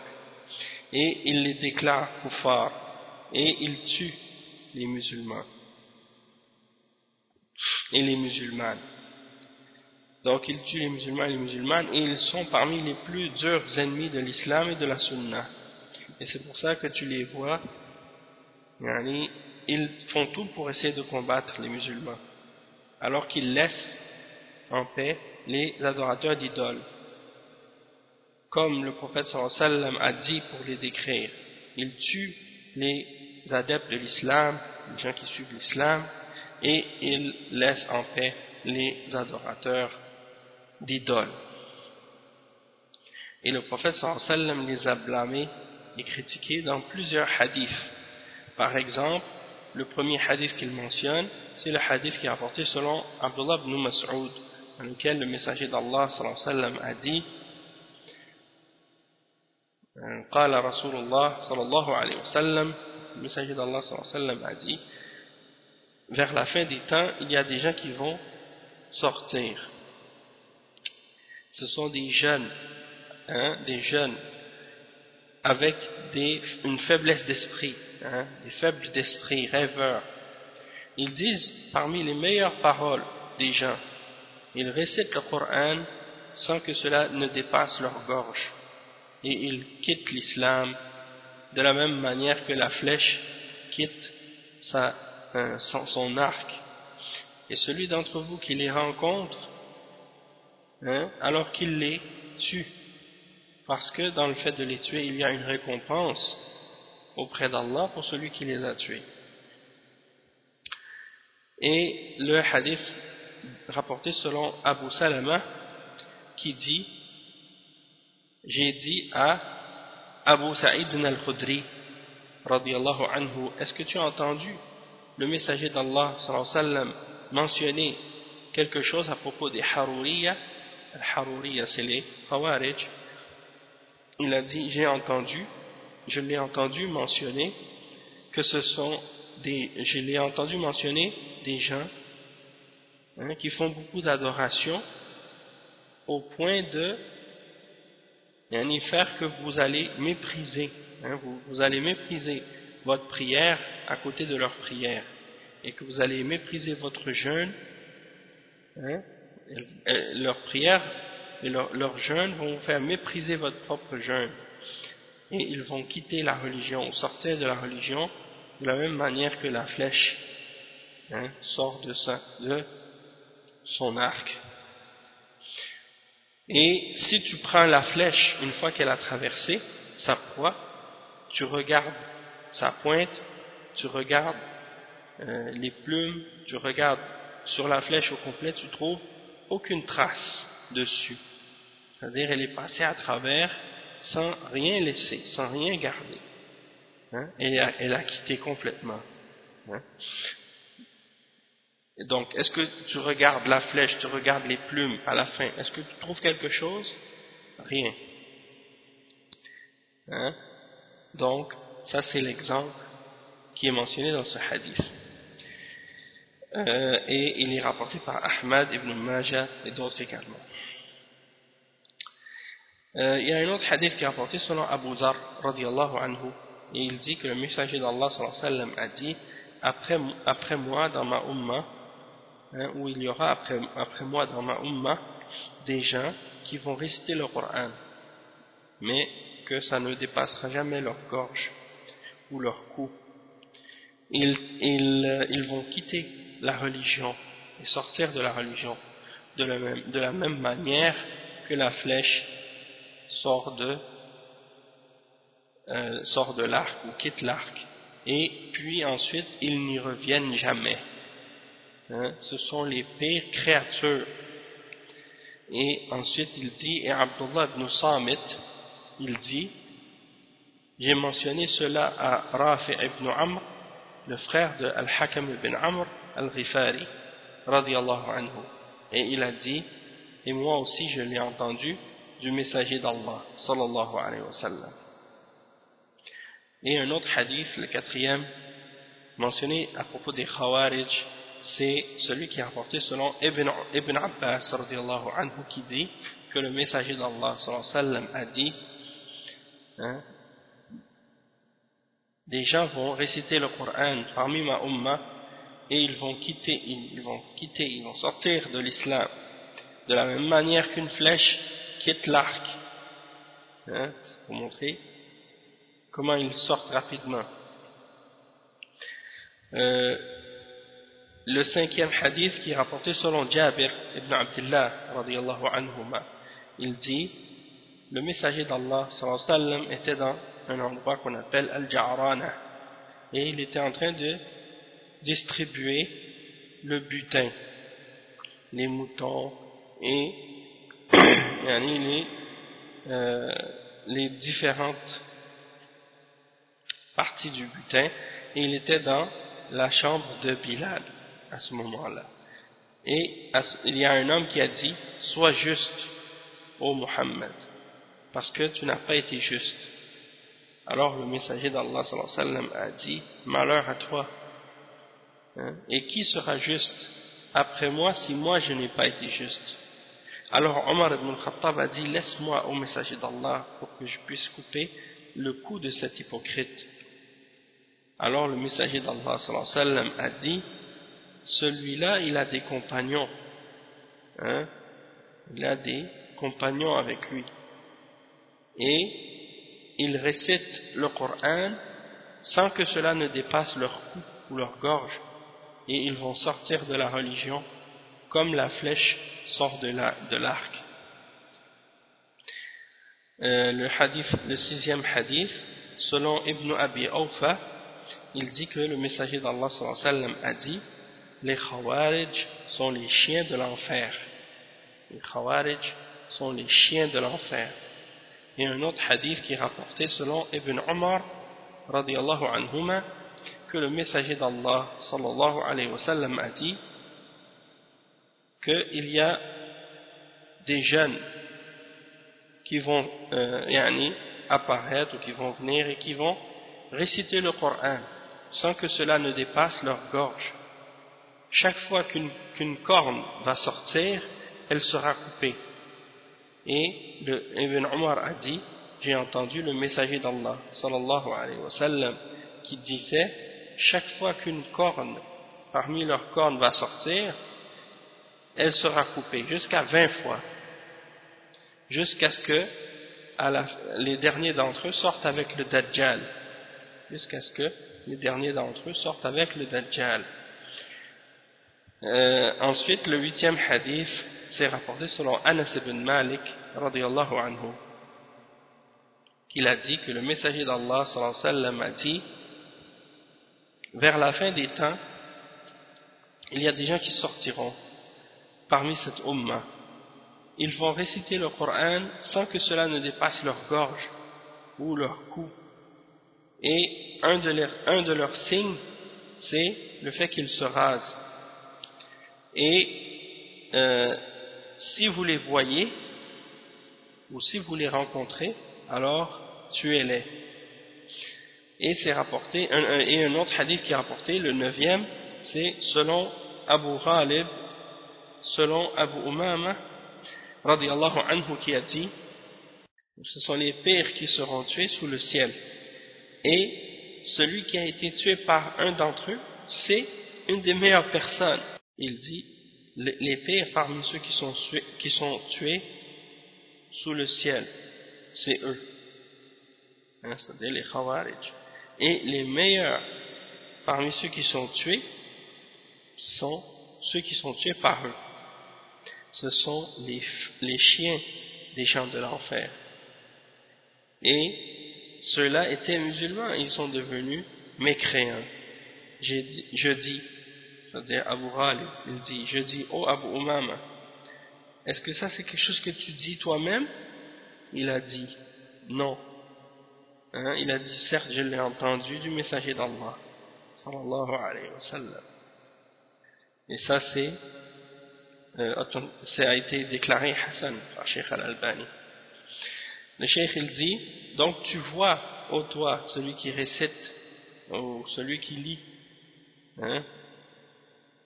Et ils les déclarent kuffar, et ils tuent les musulmans et les musulmanes. Donc ils tuent les musulmans et les musulmanes et ils sont parmi les plus durs ennemis de l'islam et de la sunna. Et c'est pour ça que tu les vois, ils font tout pour essayer de combattre les musulmans, alors qu'ils laissent en paix les adorateurs d'idoles. Comme le prophète sallam a dit pour les décrire, ils tuent les adeptes de l'islam, les gens qui suivent l'islam, et ils laissent en paix les adorateurs d'idoles. Et le prophète sallam les a blâmés et critiqués dans plusieurs hadiths. Par exemple, le premier hadith qu'il mentionne, c'est le hadith qui est apporté selon Abdullah ibn Mas'ud, dans lequel le messager d'Allah sallam a dit قال رسول الله صلى الله عليه وسلم le messager d'Allah sallam a dit vers la fin des temps il y a des gens qui vont sortir ce sont des jeunes, hein, des jeunes avec des, une faiblesse d'esprit, hein, des faibles d'esprit, rêveurs. Ils disent parmi les meilleures paroles des gens, ils récitent le Coran sans que cela ne dépasse leur gorge. Et ils quittent l'islam de la même manière que la flèche quitte euh, son arc. Et celui d'entre vous qui les rencontre Hein, alors qu'il les tue. Parce que dans le fait de les tuer, il y a une récompense auprès d'Allah pour celui qui les a tués. Et le hadith rapporté selon Abu Salama qui dit j'ai dit à Abu Sa'id al-Khudri anhu est-ce que tu as entendu le messager d'Allah mentionner quelque chose à propos des Haruriya? Al-Harouriya, c'est les Khawarij, il a dit, j'ai entendu, je l'ai entendu mentionner que ce sont des, je l'ai entendu mentionner des gens hein, qui font beaucoup d'adoration au point de y faire que vous allez mépriser, hein, vous, allez mépriser votre prière à côté de leur prière et que vous allez mépriser votre jeûne hein, leurs prières et leur jeûnes vont vous faire mépriser votre propre jeûne. Et ils vont quitter la religion, sortir de la religion de la même manière que la flèche hein, sort de, de son arc. Et si tu prends la flèche une fois qu'elle a traversé sa proie, tu regardes sa pointe, tu regardes euh, les plumes, tu regardes sur la flèche au complet, tu trouves aucune trace dessus. C'est-à-dire elle est passée à travers sans rien laisser, sans rien garder. Hein? elle, a, quitté complètement. Hein? donc, est-ce que tu regardes la flèche, tu regardes les plumes à la fin, est-ce que tu trouves quelque chose? Rien. Hein? Donc, ça c'est l'exemple qui est mentionné dans ce hadith. Euh, et il est rapporté par Ahmad ibn Majah et d'autres également. Euh, il y a un autre hadith qui est rapporté selon Abu Zar radiallahu anhu. Et il dit que le messager d'Allah a dit après, moi dans ma umma hein, où il y aura après, moi dans ma umma des gens qui vont réciter le Coran mais que ça ne dépassera jamais leur gorge ou leur cou. Ils, ils vont quitter la religion et sortir de la religion de la même manière que la flèche sort de euh, de l'arc ou quitte l'arc et puis ensuite ils n'y reviennent jamais. Hein, ce sont les pires créatures. Et ensuite il dit et Abdullah ibn Samit il dit j'ai mentionné cela à Rafi ibn Amr le frère de Al-Hakam ibn Amr Al-Ghifari radiallahu anhu. Et il a dit et moi aussi je l'ai entendu du messager d'Allah sallallahu alayhi wa sallam. Et un autre hadith le quatrième mentionné à propos des Khawarij c'est celui qui a rapporté selon Ibn, Ibn Abbas radiallahu anhu qui dit que le messager d'Allah sallallahu alayhi wa sallam a dit hein, des gens vont réciter le Coran parmi ma ummah et ils vont quitter, ils vont quitter, ils vont sortir de l'islam de la même manière qu'une flèche quitte l'arc. Hein, pour montrer comment ils sortent rapidement. Euh, le cinquième hadith qui est rapporté selon Jabir ibn Abdullah anhuma, il dit le messager d'Allah était dans un endroit qu'on appelle Al-Ja'rana et il était en train de distribuer le butin, les moutons et les, euh, les différentes parties du butin et il était dans la chambre de Bilal à ce moment-là. Et il y a un homme qui a dit Sois juste, ô Muhammad, parce que tu n'as pas été juste. Alors le messager d'Allah a dit Malheur à toi, Hein? Et qui sera juste après moi si moi je n'ai pas été juste? Alors Omar ibn al-Khattab a dit Laisse-moi au messager d'Allah pour que je puisse couper le cou de cet hypocrite. Alors le messager d'Allah a dit Celui-là il a des compagnons. Hein? Il a des compagnons avec lui. Et il récite le Coran sans que cela ne dépasse leur cou ou leur gorge et ils vont sortir de la religion comme la flèche sort de l'arc. Euh, le, hadith, le sixième hadith, selon Ibn Abi Awfa, il dit que le messager d'Allah a dit les Khawarij sont les chiens de l'enfer. Les Khawarij sont les chiens de l'enfer. Et un autre hadith qui est rapporté selon Ibn Omar, radiallahu anhuma, que le messager d'Allah a dit qu'il y a des jeunes qui vont euh, apparaître ou qui vont venir et qui vont réciter le Coran sans que cela ne dépasse leur gorge. Chaque fois qu'une corne va sortir, elle sera coupée. Et le, Ibn Omar a dit, j'ai entendu le messager d'Allah sallallahu alayhi wa sallam qui disait chaque fois qu'une corne parmi leurs cornes va sortir, elle sera coupée jusqu'à 20 fois, jusqu'à ce que les derniers d'entre eux sortent avec le Dajjal, jusqu'à ce que les derniers d'entre eux sortent avec le Dajjal. Euh, ensuite, le huitième hadith, c'est rapporté selon Anas ibn Malik, radiallahu anhu, qu'il a dit que le messager d'Allah, sallallahu alayhi wa a dit vers la fin des temps, il y a des gens qui sortiront parmi cette umma. Ils vont réciter le Coran sans que cela ne dépasse leur gorge ou leur cou. Et un de, leurs signes, c'est le fait qu'ils se rasent. Et euh, si vous les voyez, ou si vous les rencontrez, alors tuez-les. Et c'est rapporté, un, et un autre hadith qui est rapporté, le neuvième, c'est selon Abu Ghalib, selon Abu Umama, radiallahu anhu, qui a dit, ce sont les pères qui seront tués sous le ciel. Et celui qui a été tué par un d'entre eux, c'est une des meilleures personnes. Il dit, les pires parmi ceux qui sont, qui sont tués sous le ciel, c'est eux. Hein, c'est-à-dire les Khawarij. Et les meilleurs parmi ceux qui sont tués sont ceux qui sont tués par eux. Ce sont les, chiens des gens de l'enfer. Et ceux-là étaient musulmans, ils sont devenus mécréants. Dit, je dis, c'est-à-dire Abu Ghalib, il dit, je dis, oh Abu Umama, est-ce que ça c'est quelque chose que tu dis toi-même? Il a dit, non. Hein, il a dit, certes, je l'ai entendu du messager d'Allah, sallallahu alayhi wa sallam. Et ça c'est, ça a été déclaré Hassan par Sheikh Al-Albani. Le Cheikh il dit, donc tu vois, ô toi, celui qui récite, ou celui qui lit, hein,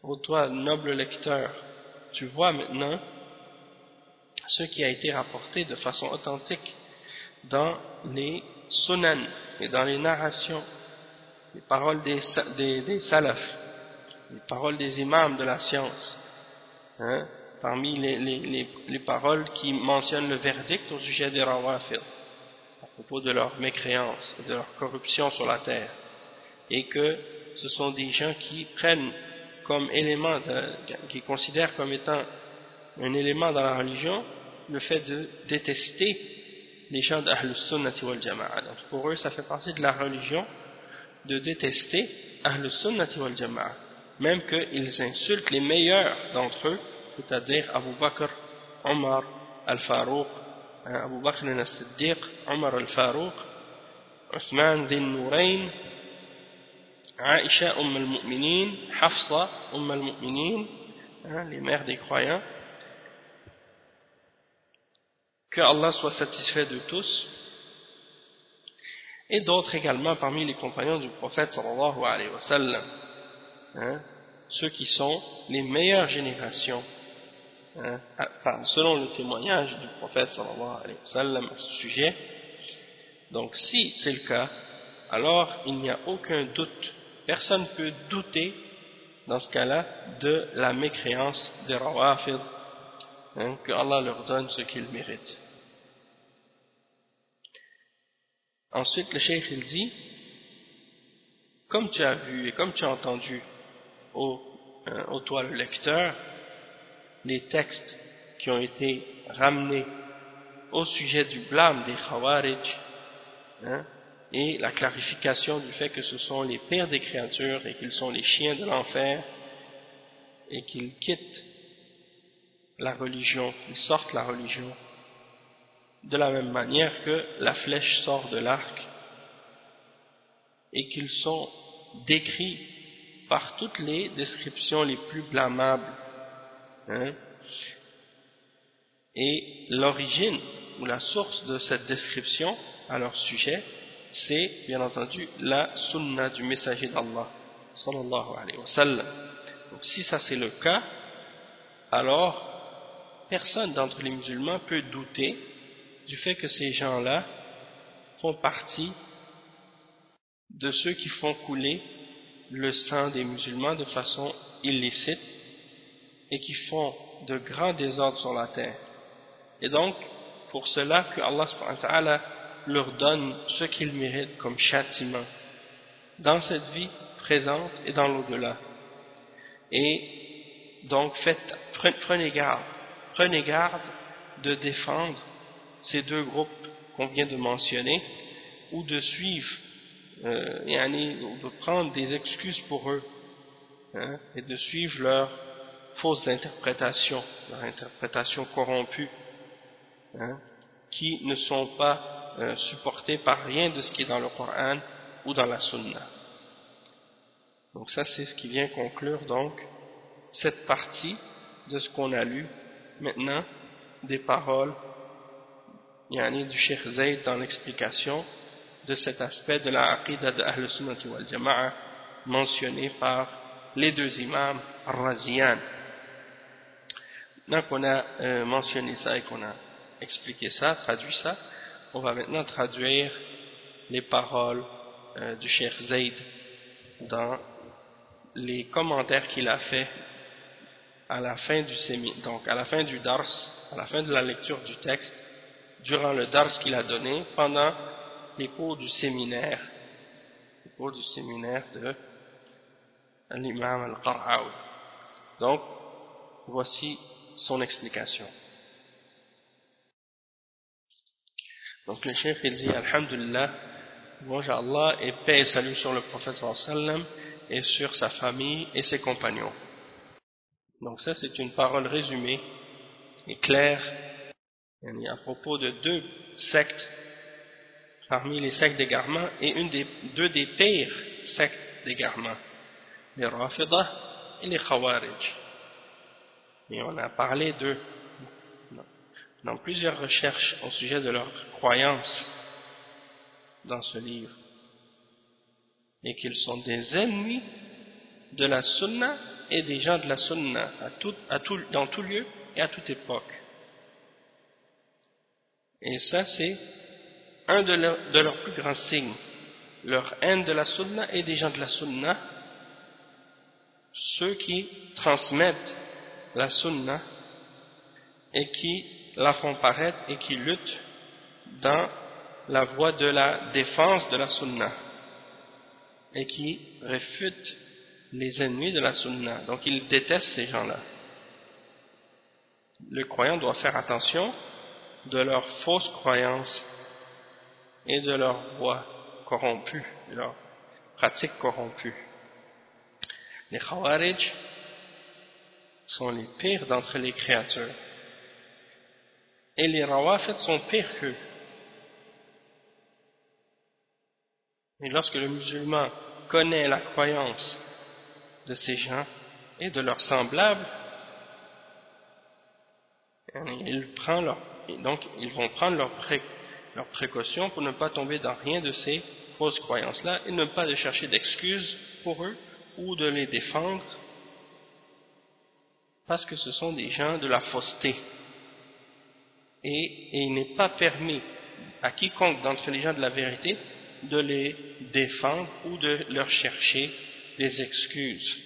ô toi, noble lecteur, tu vois maintenant ce qui a été rapporté de façon authentique dans les sunan et dans les narrations, les paroles des, des, des salafs, les paroles des imams de la science, hein, parmi les, les, les, paroles qui mentionnent le verdict au sujet des rawafid, à propos de leur mécréance, de leur corruption sur la terre, et que ce sont des gens qui prennent comme élément, qui considèrent comme étant un élément dans la religion, le fait de détester les gens d'Ahlus Sunnati wal Jama'a. Donc pour eux, ça fait partie de la religion de détester Ahlus Sunnati wal Jama'a. Même qu'ils insultent les meilleurs d'entre eux, c'est-à-dire Abu Bakr, Omar al-Farouq, hein, Abu Bakr al-Siddiq, Omar al-Farouq, Othman bin Nourayn, Aisha Umm al-Mu'minin, Hafsa Umm al-Mu'minin, hein, les mères des croyants, que Allah soit satisfait de tous, et d'autres également parmi les compagnons du prophète sallallahu alayhi wa sallam, hein, ceux qui sont les meilleures générations Hein, selon le témoignage du prophète sallallahu alayhi wa sallam à ce sujet. Donc si c'est le cas, alors il n'y a aucun doute, personne ne peut douter dans ce cas-là de la mécréance des rawafid, hein, que Allah leur donne ce qu'ils méritent. Ensuite le cheikh il dit, comme tu as vu et comme tu as entendu, au hein, toi le lecteur, les textes qui ont été ramenés au sujet du blâme des Khawarij hein, et la clarification du fait que ce sont les pères des créatures et qu'ils sont les chiens de l'enfer et qu'ils quittent la religion, qu'ils sortent la religion de la même manière que la flèche sort de l'arc et qu'ils sont décrits par toutes les descriptions les plus blâmables Hein? Et l'origine ou la source de cette description à leur sujet, c'est bien entendu la sunna du messager d'Allah sallallahu alayhi wa sallam. Donc si ça c'est le cas, alors personne d'entre les musulmans peut douter du fait que ces gens-là font partie de ceux qui font couler le sang des musulmans de façon illicite et qui font de grands désordres sur la terre. Et donc, pour cela que Allah leur donne ce qu'ils méritent comme châtiment dans cette vie présente et dans l'au-delà. Et donc, faites, prenez garde, prenez garde de défendre ces deux groupes qu'on vient de mentionner ou de suivre euh, de prendre des excuses pour eux hein, et de suivre leur fausses interprétations, leur interprétation corrompue, hein, qui ne sont pas euh, supportées par rien de ce qui est dans le Coran ou dans la Sunna. Donc ça c'est ce qui vient conclure donc cette partie de ce qu'on a lu maintenant des paroles yani, du Cheikh Zayd dans l'explication de cet aspect de la aqidah de Ahl Sunnah wal Jama'a mentionné par les deux imams Raziyan Maintenant qu'on a euh, mentionné ça et qu'on a expliqué ça, traduit ça, on va maintenant traduire les paroles euh, du Cheikh Zayd dans les commentaires qu'il a fait à la fin du séminaire, donc à la fin du dars, à la fin de la lecture du texte, durant le dars qu'il a donné pendant les cours du séminaire, les du séminaire de l'imam al-Qar'awi. Donc, voici son explication. Donc le chef il dit Alhamdulillah, bonjour Allah et paix et salut sur le prophète sallam et sur sa famille et ses compagnons. Donc ça c'est une parole résumée et claire à propos de deux sectes parmi les sectes d'égarement et une des, deux des pires sectes d'égarement, les Rafidah et les Khawarij. Et on a parlé d'eux dans plusieurs recherches au sujet de leurs croyances dans ce livre et qu'ils sont des ennemis de la sunna et des gens de la sunna à tout, dans tout lieu et à toute époque. Et ça c'est un de, leurs plus grands signes, leur haine de la sunna et des gens de la sunna, ceux qui transmettent la sunna et qui la font paraître et qui luttent dans la voie de la défense de la sunna et qui réfutent les ennemis de la sunna. Donc ils détestent ces gens-là. Le croyant doit faire attention de leurs fausses croyances et de leur voie corrompue, de leur pratique corrompue. Les Khawarij sont les pires d'entre les créatures et les rawafid sont pires qu'eux. Et lorsque le musulman connaît la croyance de ces gens et de leurs semblables, il prend leur, donc ils vont prendre leurs leur précautions pour ne pas tomber dans rien de ces fausses croyances-là et ne pas chercher d'excuses pour eux ou de les défendre parce que ce sont des gens de la fausseté et, il n'est pas permis à quiconque d'entre les gens de la vérité de les défendre ou de leur chercher des excuses.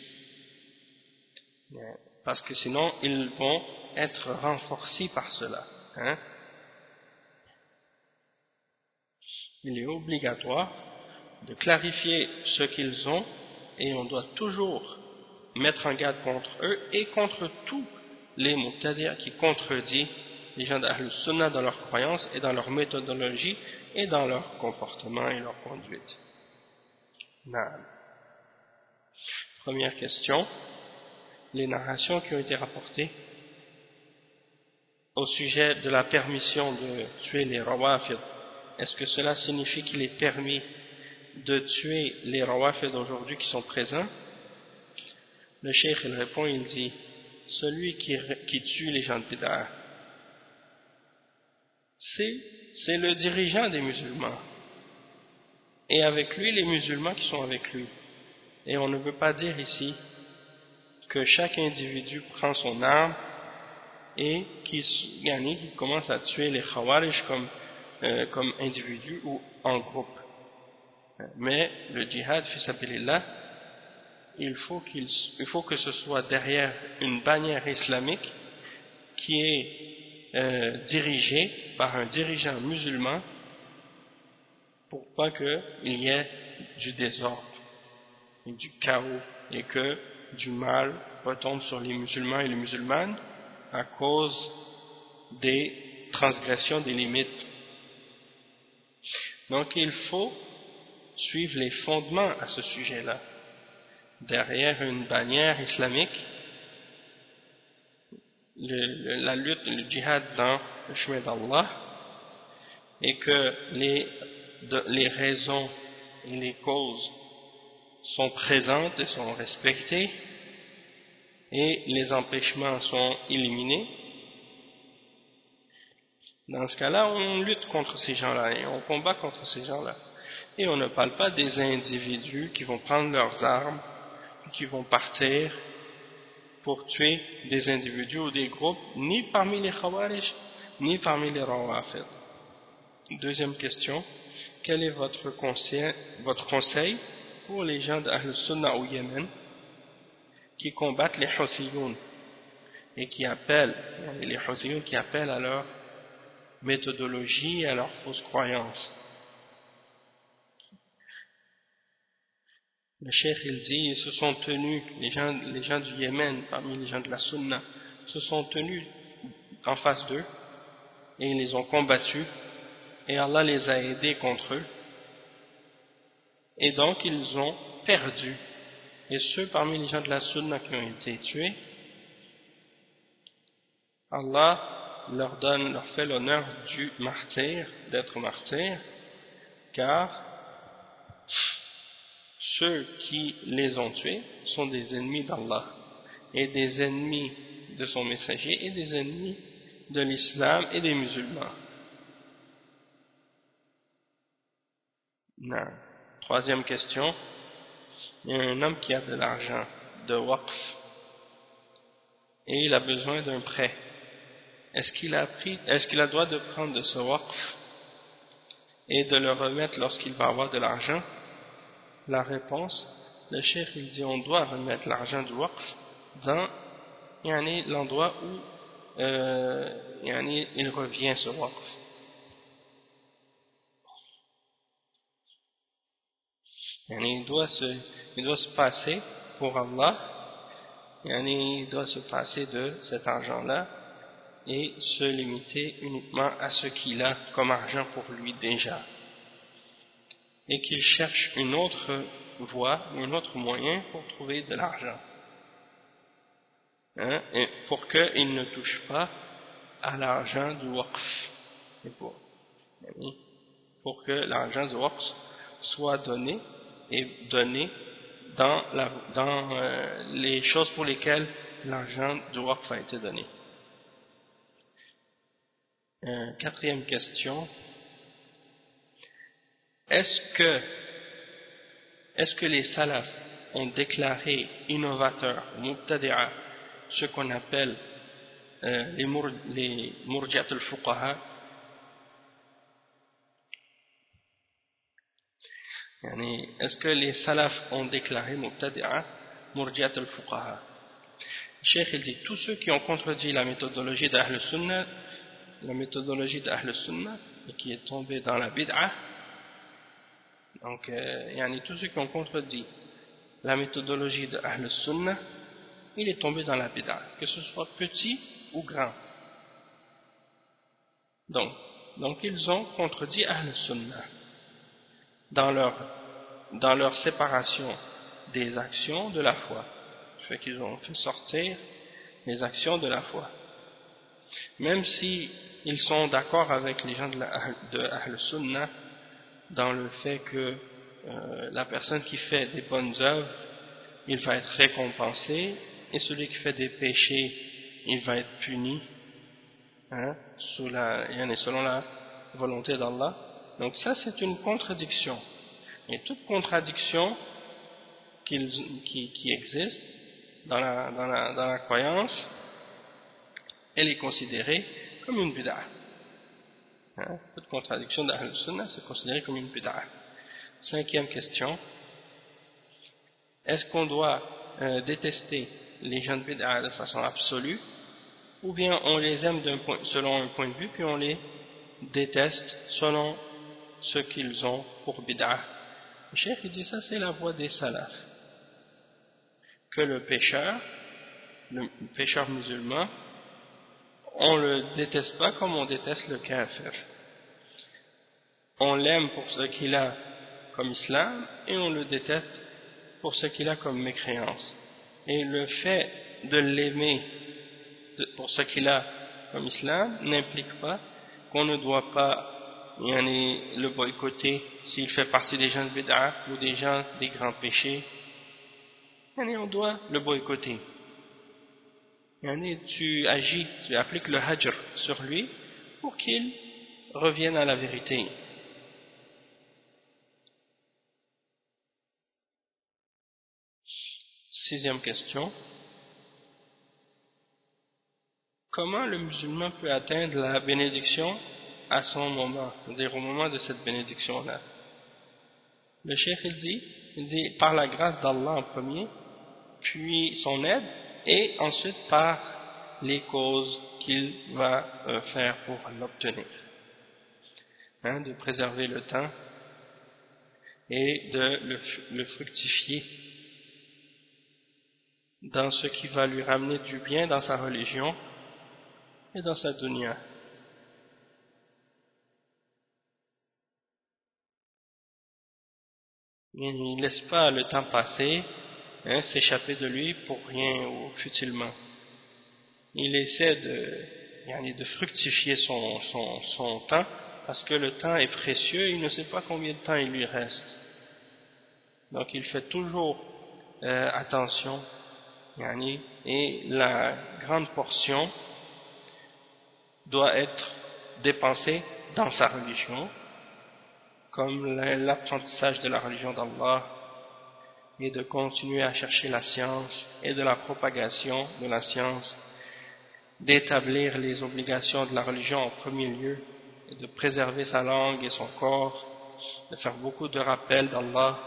Parce que sinon, ils vont être renforcés par cela. Hein. Il est obligatoire de clarifier ce qu'ils ont et on doit toujours mettre en garde contre eux et contre tous les moutadirs qui contredisent les gens d'Ahl Sunnah dans leur croyance et dans leur méthodologie et dans leur comportement et leur conduite. Première question. Les narrations qui ont été rapportées au sujet de la permission de tuer les rawafid, est-ce que cela signifie qu'il est permis de tuer les rawafid aujourd'hui qui sont présents? Le cheikh répond, il dit, celui qui, tue les gens de bid'ah, c'est le dirigeant des musulmans. Et avec lui, les musulmans qui sont avec lui. Et on ne veut pas dire ici que chaque individu prend son arme et qui, commence à tuer les khawarij comme, euh, comme individu ou en groupe. Mais le djihad, là, il faut, il faut que ce soit derrière une bannière islamique qui est euh, dirigé par un dirigeant musulman pour pas qu'il y ait du désordre et du chaos et que du mal retombe sur les musulmans et les musulmanes à cause des transgressions des limites. Donc il faut suivre les fondements à ce sujet-là. Derrière une bannière islamique, la lutte, le djihad dans le chemin d'Allah et que les, les raisons et les causes sont présentes et sont respectées et les empêchements sont éliminés, dans ce cas-là, on lutte contre ces gens-là et on combat contre ces gens-là. Et on ne parle pas des individus qui vont prendre leurs armes, qui vont partir pour tuer des individus ou des groupes, ni parmi les Khawarij, ni parmi les Rawafid. Deuxième question, quel est votre conseil, pour les gens d'Ahl Sunnah au Yémen qui combattent les Hosiyoun et qui appellent, les Hosiyoun qui appellent à leur méthodologie et à leurs fausses croyances. Le cheikh il dit, ils se sont tenus, les gens, les gens du Yémen, parmi les gens de la Sunna, se sont tenus en face d'eux et ils les ont combattus et Allah les a aidés contre eux. Et donc ils ont perdu. Et ceux parmi les gens de la Sunna qui ont été tués, Allah leur donne, leur fait l'honneur du martyr, d'être martyr, car ceux qui les ont tués sont des ennemis d'Allah et des ennemis de son messager et des ennemis de l'islam et des musulmans. Troisième question. Il y a un homme qui a de l'argent de waqf et il a besoin d'un prêt. Est-ce qu'il a pris, droit de prendre de ce waqf et de le remettre lorsqu'il va avoir de l'argent? La réponse, le chef il dit on doit remettre l'argent du waqf dans l'endroit où euh, il revient ce waqf. il doit se, il doit se passer pour Allah, il doit se passer de cet argent-là et se limiter uniquement à ce qu'il a comme argent pour lui déjà. Et qu'il cherche une autre voie, un autre moyen pour trouver de l'argent. Hein, pour qu'il ne touche pas à l'argent du waqf. Pour, pour que l'argent du waqf soit donné et donné dans, la, dans euh, les choses pour lesquelles l'argent du waqf a été donné. Quatrième question. Est-ce que, les salafs ont déclaré innovateurs, mubtadi'a, ce qu'on appelle euh, les, mur, les murjat al-fuqaha? Est-ce que les salafs ont déclaré Mubtadi'a Murjiat al-Fuqaha? Cheikh il dit tous ceux qui ont contredit la méthodologie d'Ahl Sunnah, la méthodologie d'Ahl Sunnah, et qui est tombé dans la bid'ah, donc euh, tous ceux qui ont contredit la méthodologie d'Ahl Sunnah, il est tombé dans la bid'ah, que ce soit petit ou grand. Donc, donc ils ont contredit Ahl Sunnah dans leur, dans leur séparation des actions de la foi. Fait qu'ils ont fait sortir les actions de la foi. Même si ils sont d'accord avec les gens de, la, Ahl Sunnah dans le fait que euh, la personne qui fait des bonnes œuvres, il va être récompensé, et celui qui fait des péchés, il va être puni, hein, sous la, selon la volonté d'Allah. Donc ça c'est une contradiction. Et toute contradiction qui, existe dans la, croyance, elle est considérée comme une bid'a. Hein? Toute contradiction d'Ahl Sunnah, c'est considéré comme une bid'a. Cinquième question. Est-ce qu'on doit euh, détester les gens de bid'a de façon absolue ou bien on les aime selon un point de vue puis on les déteste selon ce qu'ils ont pour bid'a. Le chef dit ça c'est la voie des salafs. Que le pécheur, le pécheur musulman, on le déteste pas comme on déteste le kafir. On l'aime pour ce qu'il a comme islam et on le déteste pour ce qu'il a comme mécréance. Et le fait de l'aimer pour ce qu'il a comme islam n'implique pas qu'on ne doit pas le boycotter s'il fait partie des gens de bid'a ou des gens des grands péchés on doit le boycotter tu agis, tu appliques le hajr sur lui pour qu'il revienne à la vérité. Sixième question. Comment le musulman peut atteindre la bénédiction à son moment, c'est-à-dire au moment de cette bénédiction-là. Le chef dit, il dit par la grâce d'Allah en premier, puis son aide, et ensuite par les causes qu'il va euh, faire pour l'obtenir. Hein, de préserver le temps et de le, fructifier dans ce qui va lui ramener du bien dans sa religion et dans sa dunya. Il ne laisse pas le temps passer, hein, s'échapper de lui pour rien ou futilement. Il essaie de, fructifier son, temps parce que le temps est précieux il ne sait pas combien de temps il lui reste. Donc il fait toujours euh, attention et la grande portion doit être dépensée dans sa religion comme l'apprentissage de la religion d'Allah et de continuer à chercher la science et de la propagation de la science d'établir les obligations de la religion en premier lieu de préserver sa langue et son corps, de faire beaucoup de rappels d'Allah.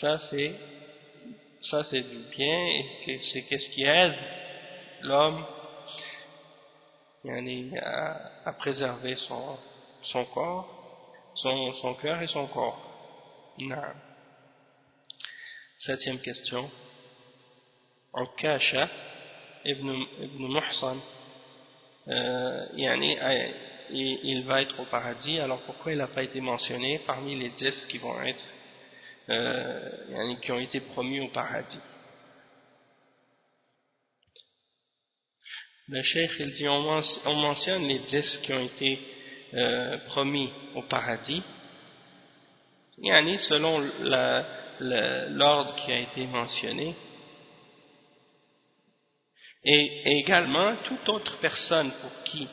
Ça c'est ça c'est du bien et c'est qu'est-ce qui aide l'homme? À, préserver son, son corps, son, son cœur et son corps. Septième question. Ukasha ibn, ibn Muhsan euh, il va être au paradis, alors pourquoi il n'a pas été mentionné parmi les dix qui vont être, euh, qui ont été promis au paradis? Le cheikh, il dit, on mentionne les dix qui ont été euh, promis au paradis, selon l'ordre qui a été mentionné, et également toute autre personne pour qui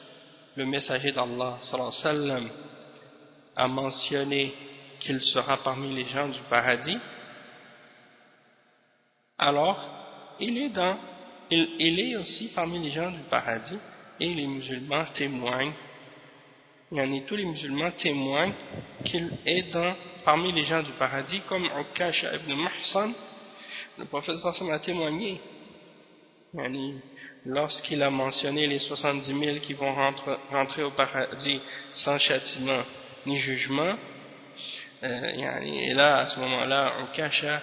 le messager d'Allah a mentionné qu'il sera parmi les gens du paradis, alors il est, dans, il, est aussi parmi les gens du paradis et les musulmans témoignent, et tous les musulmans témoignent qu'il est dans, parmi les gens du paradis, comme Ukash ibn Muhsan, le prophète a témoigné lorsqu'il a mentionné les 70 000 qui vont rentrer au paradis sans châtiment ni jugement, euh, et là, à ce moment-là, Ukasha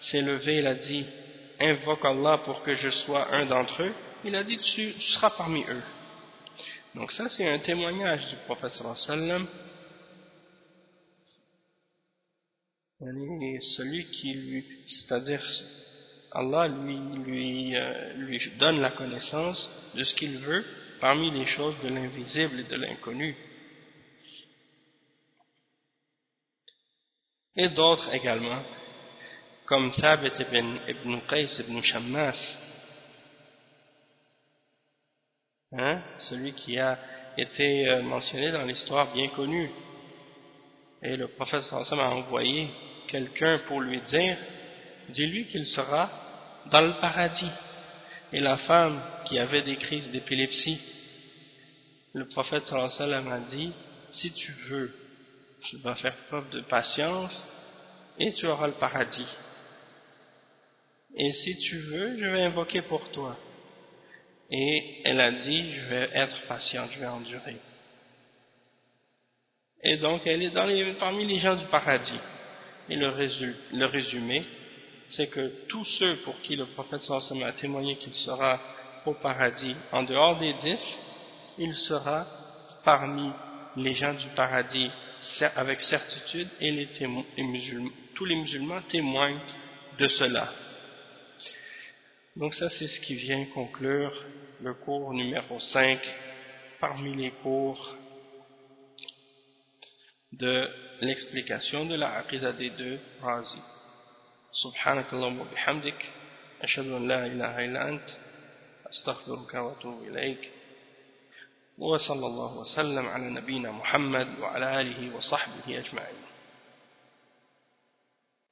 s'est levé, il a dit « Invoque Allah pour que je sois un d'entre eux », il a dit tu, tu, seras parmi eux ». Donc ça, c'est un témoignage du prophète sallallahu celui qui lui, c'est-à-dire Allah lui, lui, euh, lui donne la connaissance de ce qu'il veut parmi les choses de l'invisible et de l'inconnu. Et d'autres également, comme Thabit ibn, ibn Qais ibn Shammas, hein, celui qui a été euh, mentionné dans l'histoire bien connue. Et le prophète sallallahu a envoyé quelqu'un pour lui dire dis-lui qu'il sera dans le paradis. Et la femme qui avait des crises d'épilepsie, le prophète sallam a dit, si tu veux, tu vas faire preuve de patience et tu auras le paradis. Et si tu veux, je vais invoquer pour toi. Et elle a dit, je vais être patiente, je vais endurer. Et donc, elle est dans les, parmi les gens du paradis. Et le, le résumé, c'est que tous ceux pour qui le prophète sallallahu a témoigné qu'il sera au paradis, en dehors des dix, il sera parmi les gens du paradis avec certitude et les, tous les musulmans témoignent de cela. Donc ça c'est ce qui vient conclure le cours numéro 5 parmi les cours de l'explication de la Aqidah des deux Razi. سبحانك اللهم وبحمدك أشهد أن لا إله إلا أنت أستغفرك وأتوب إليك وصلى الله وسلم على نبينا محمد وعلى آله وصحبه أجمعين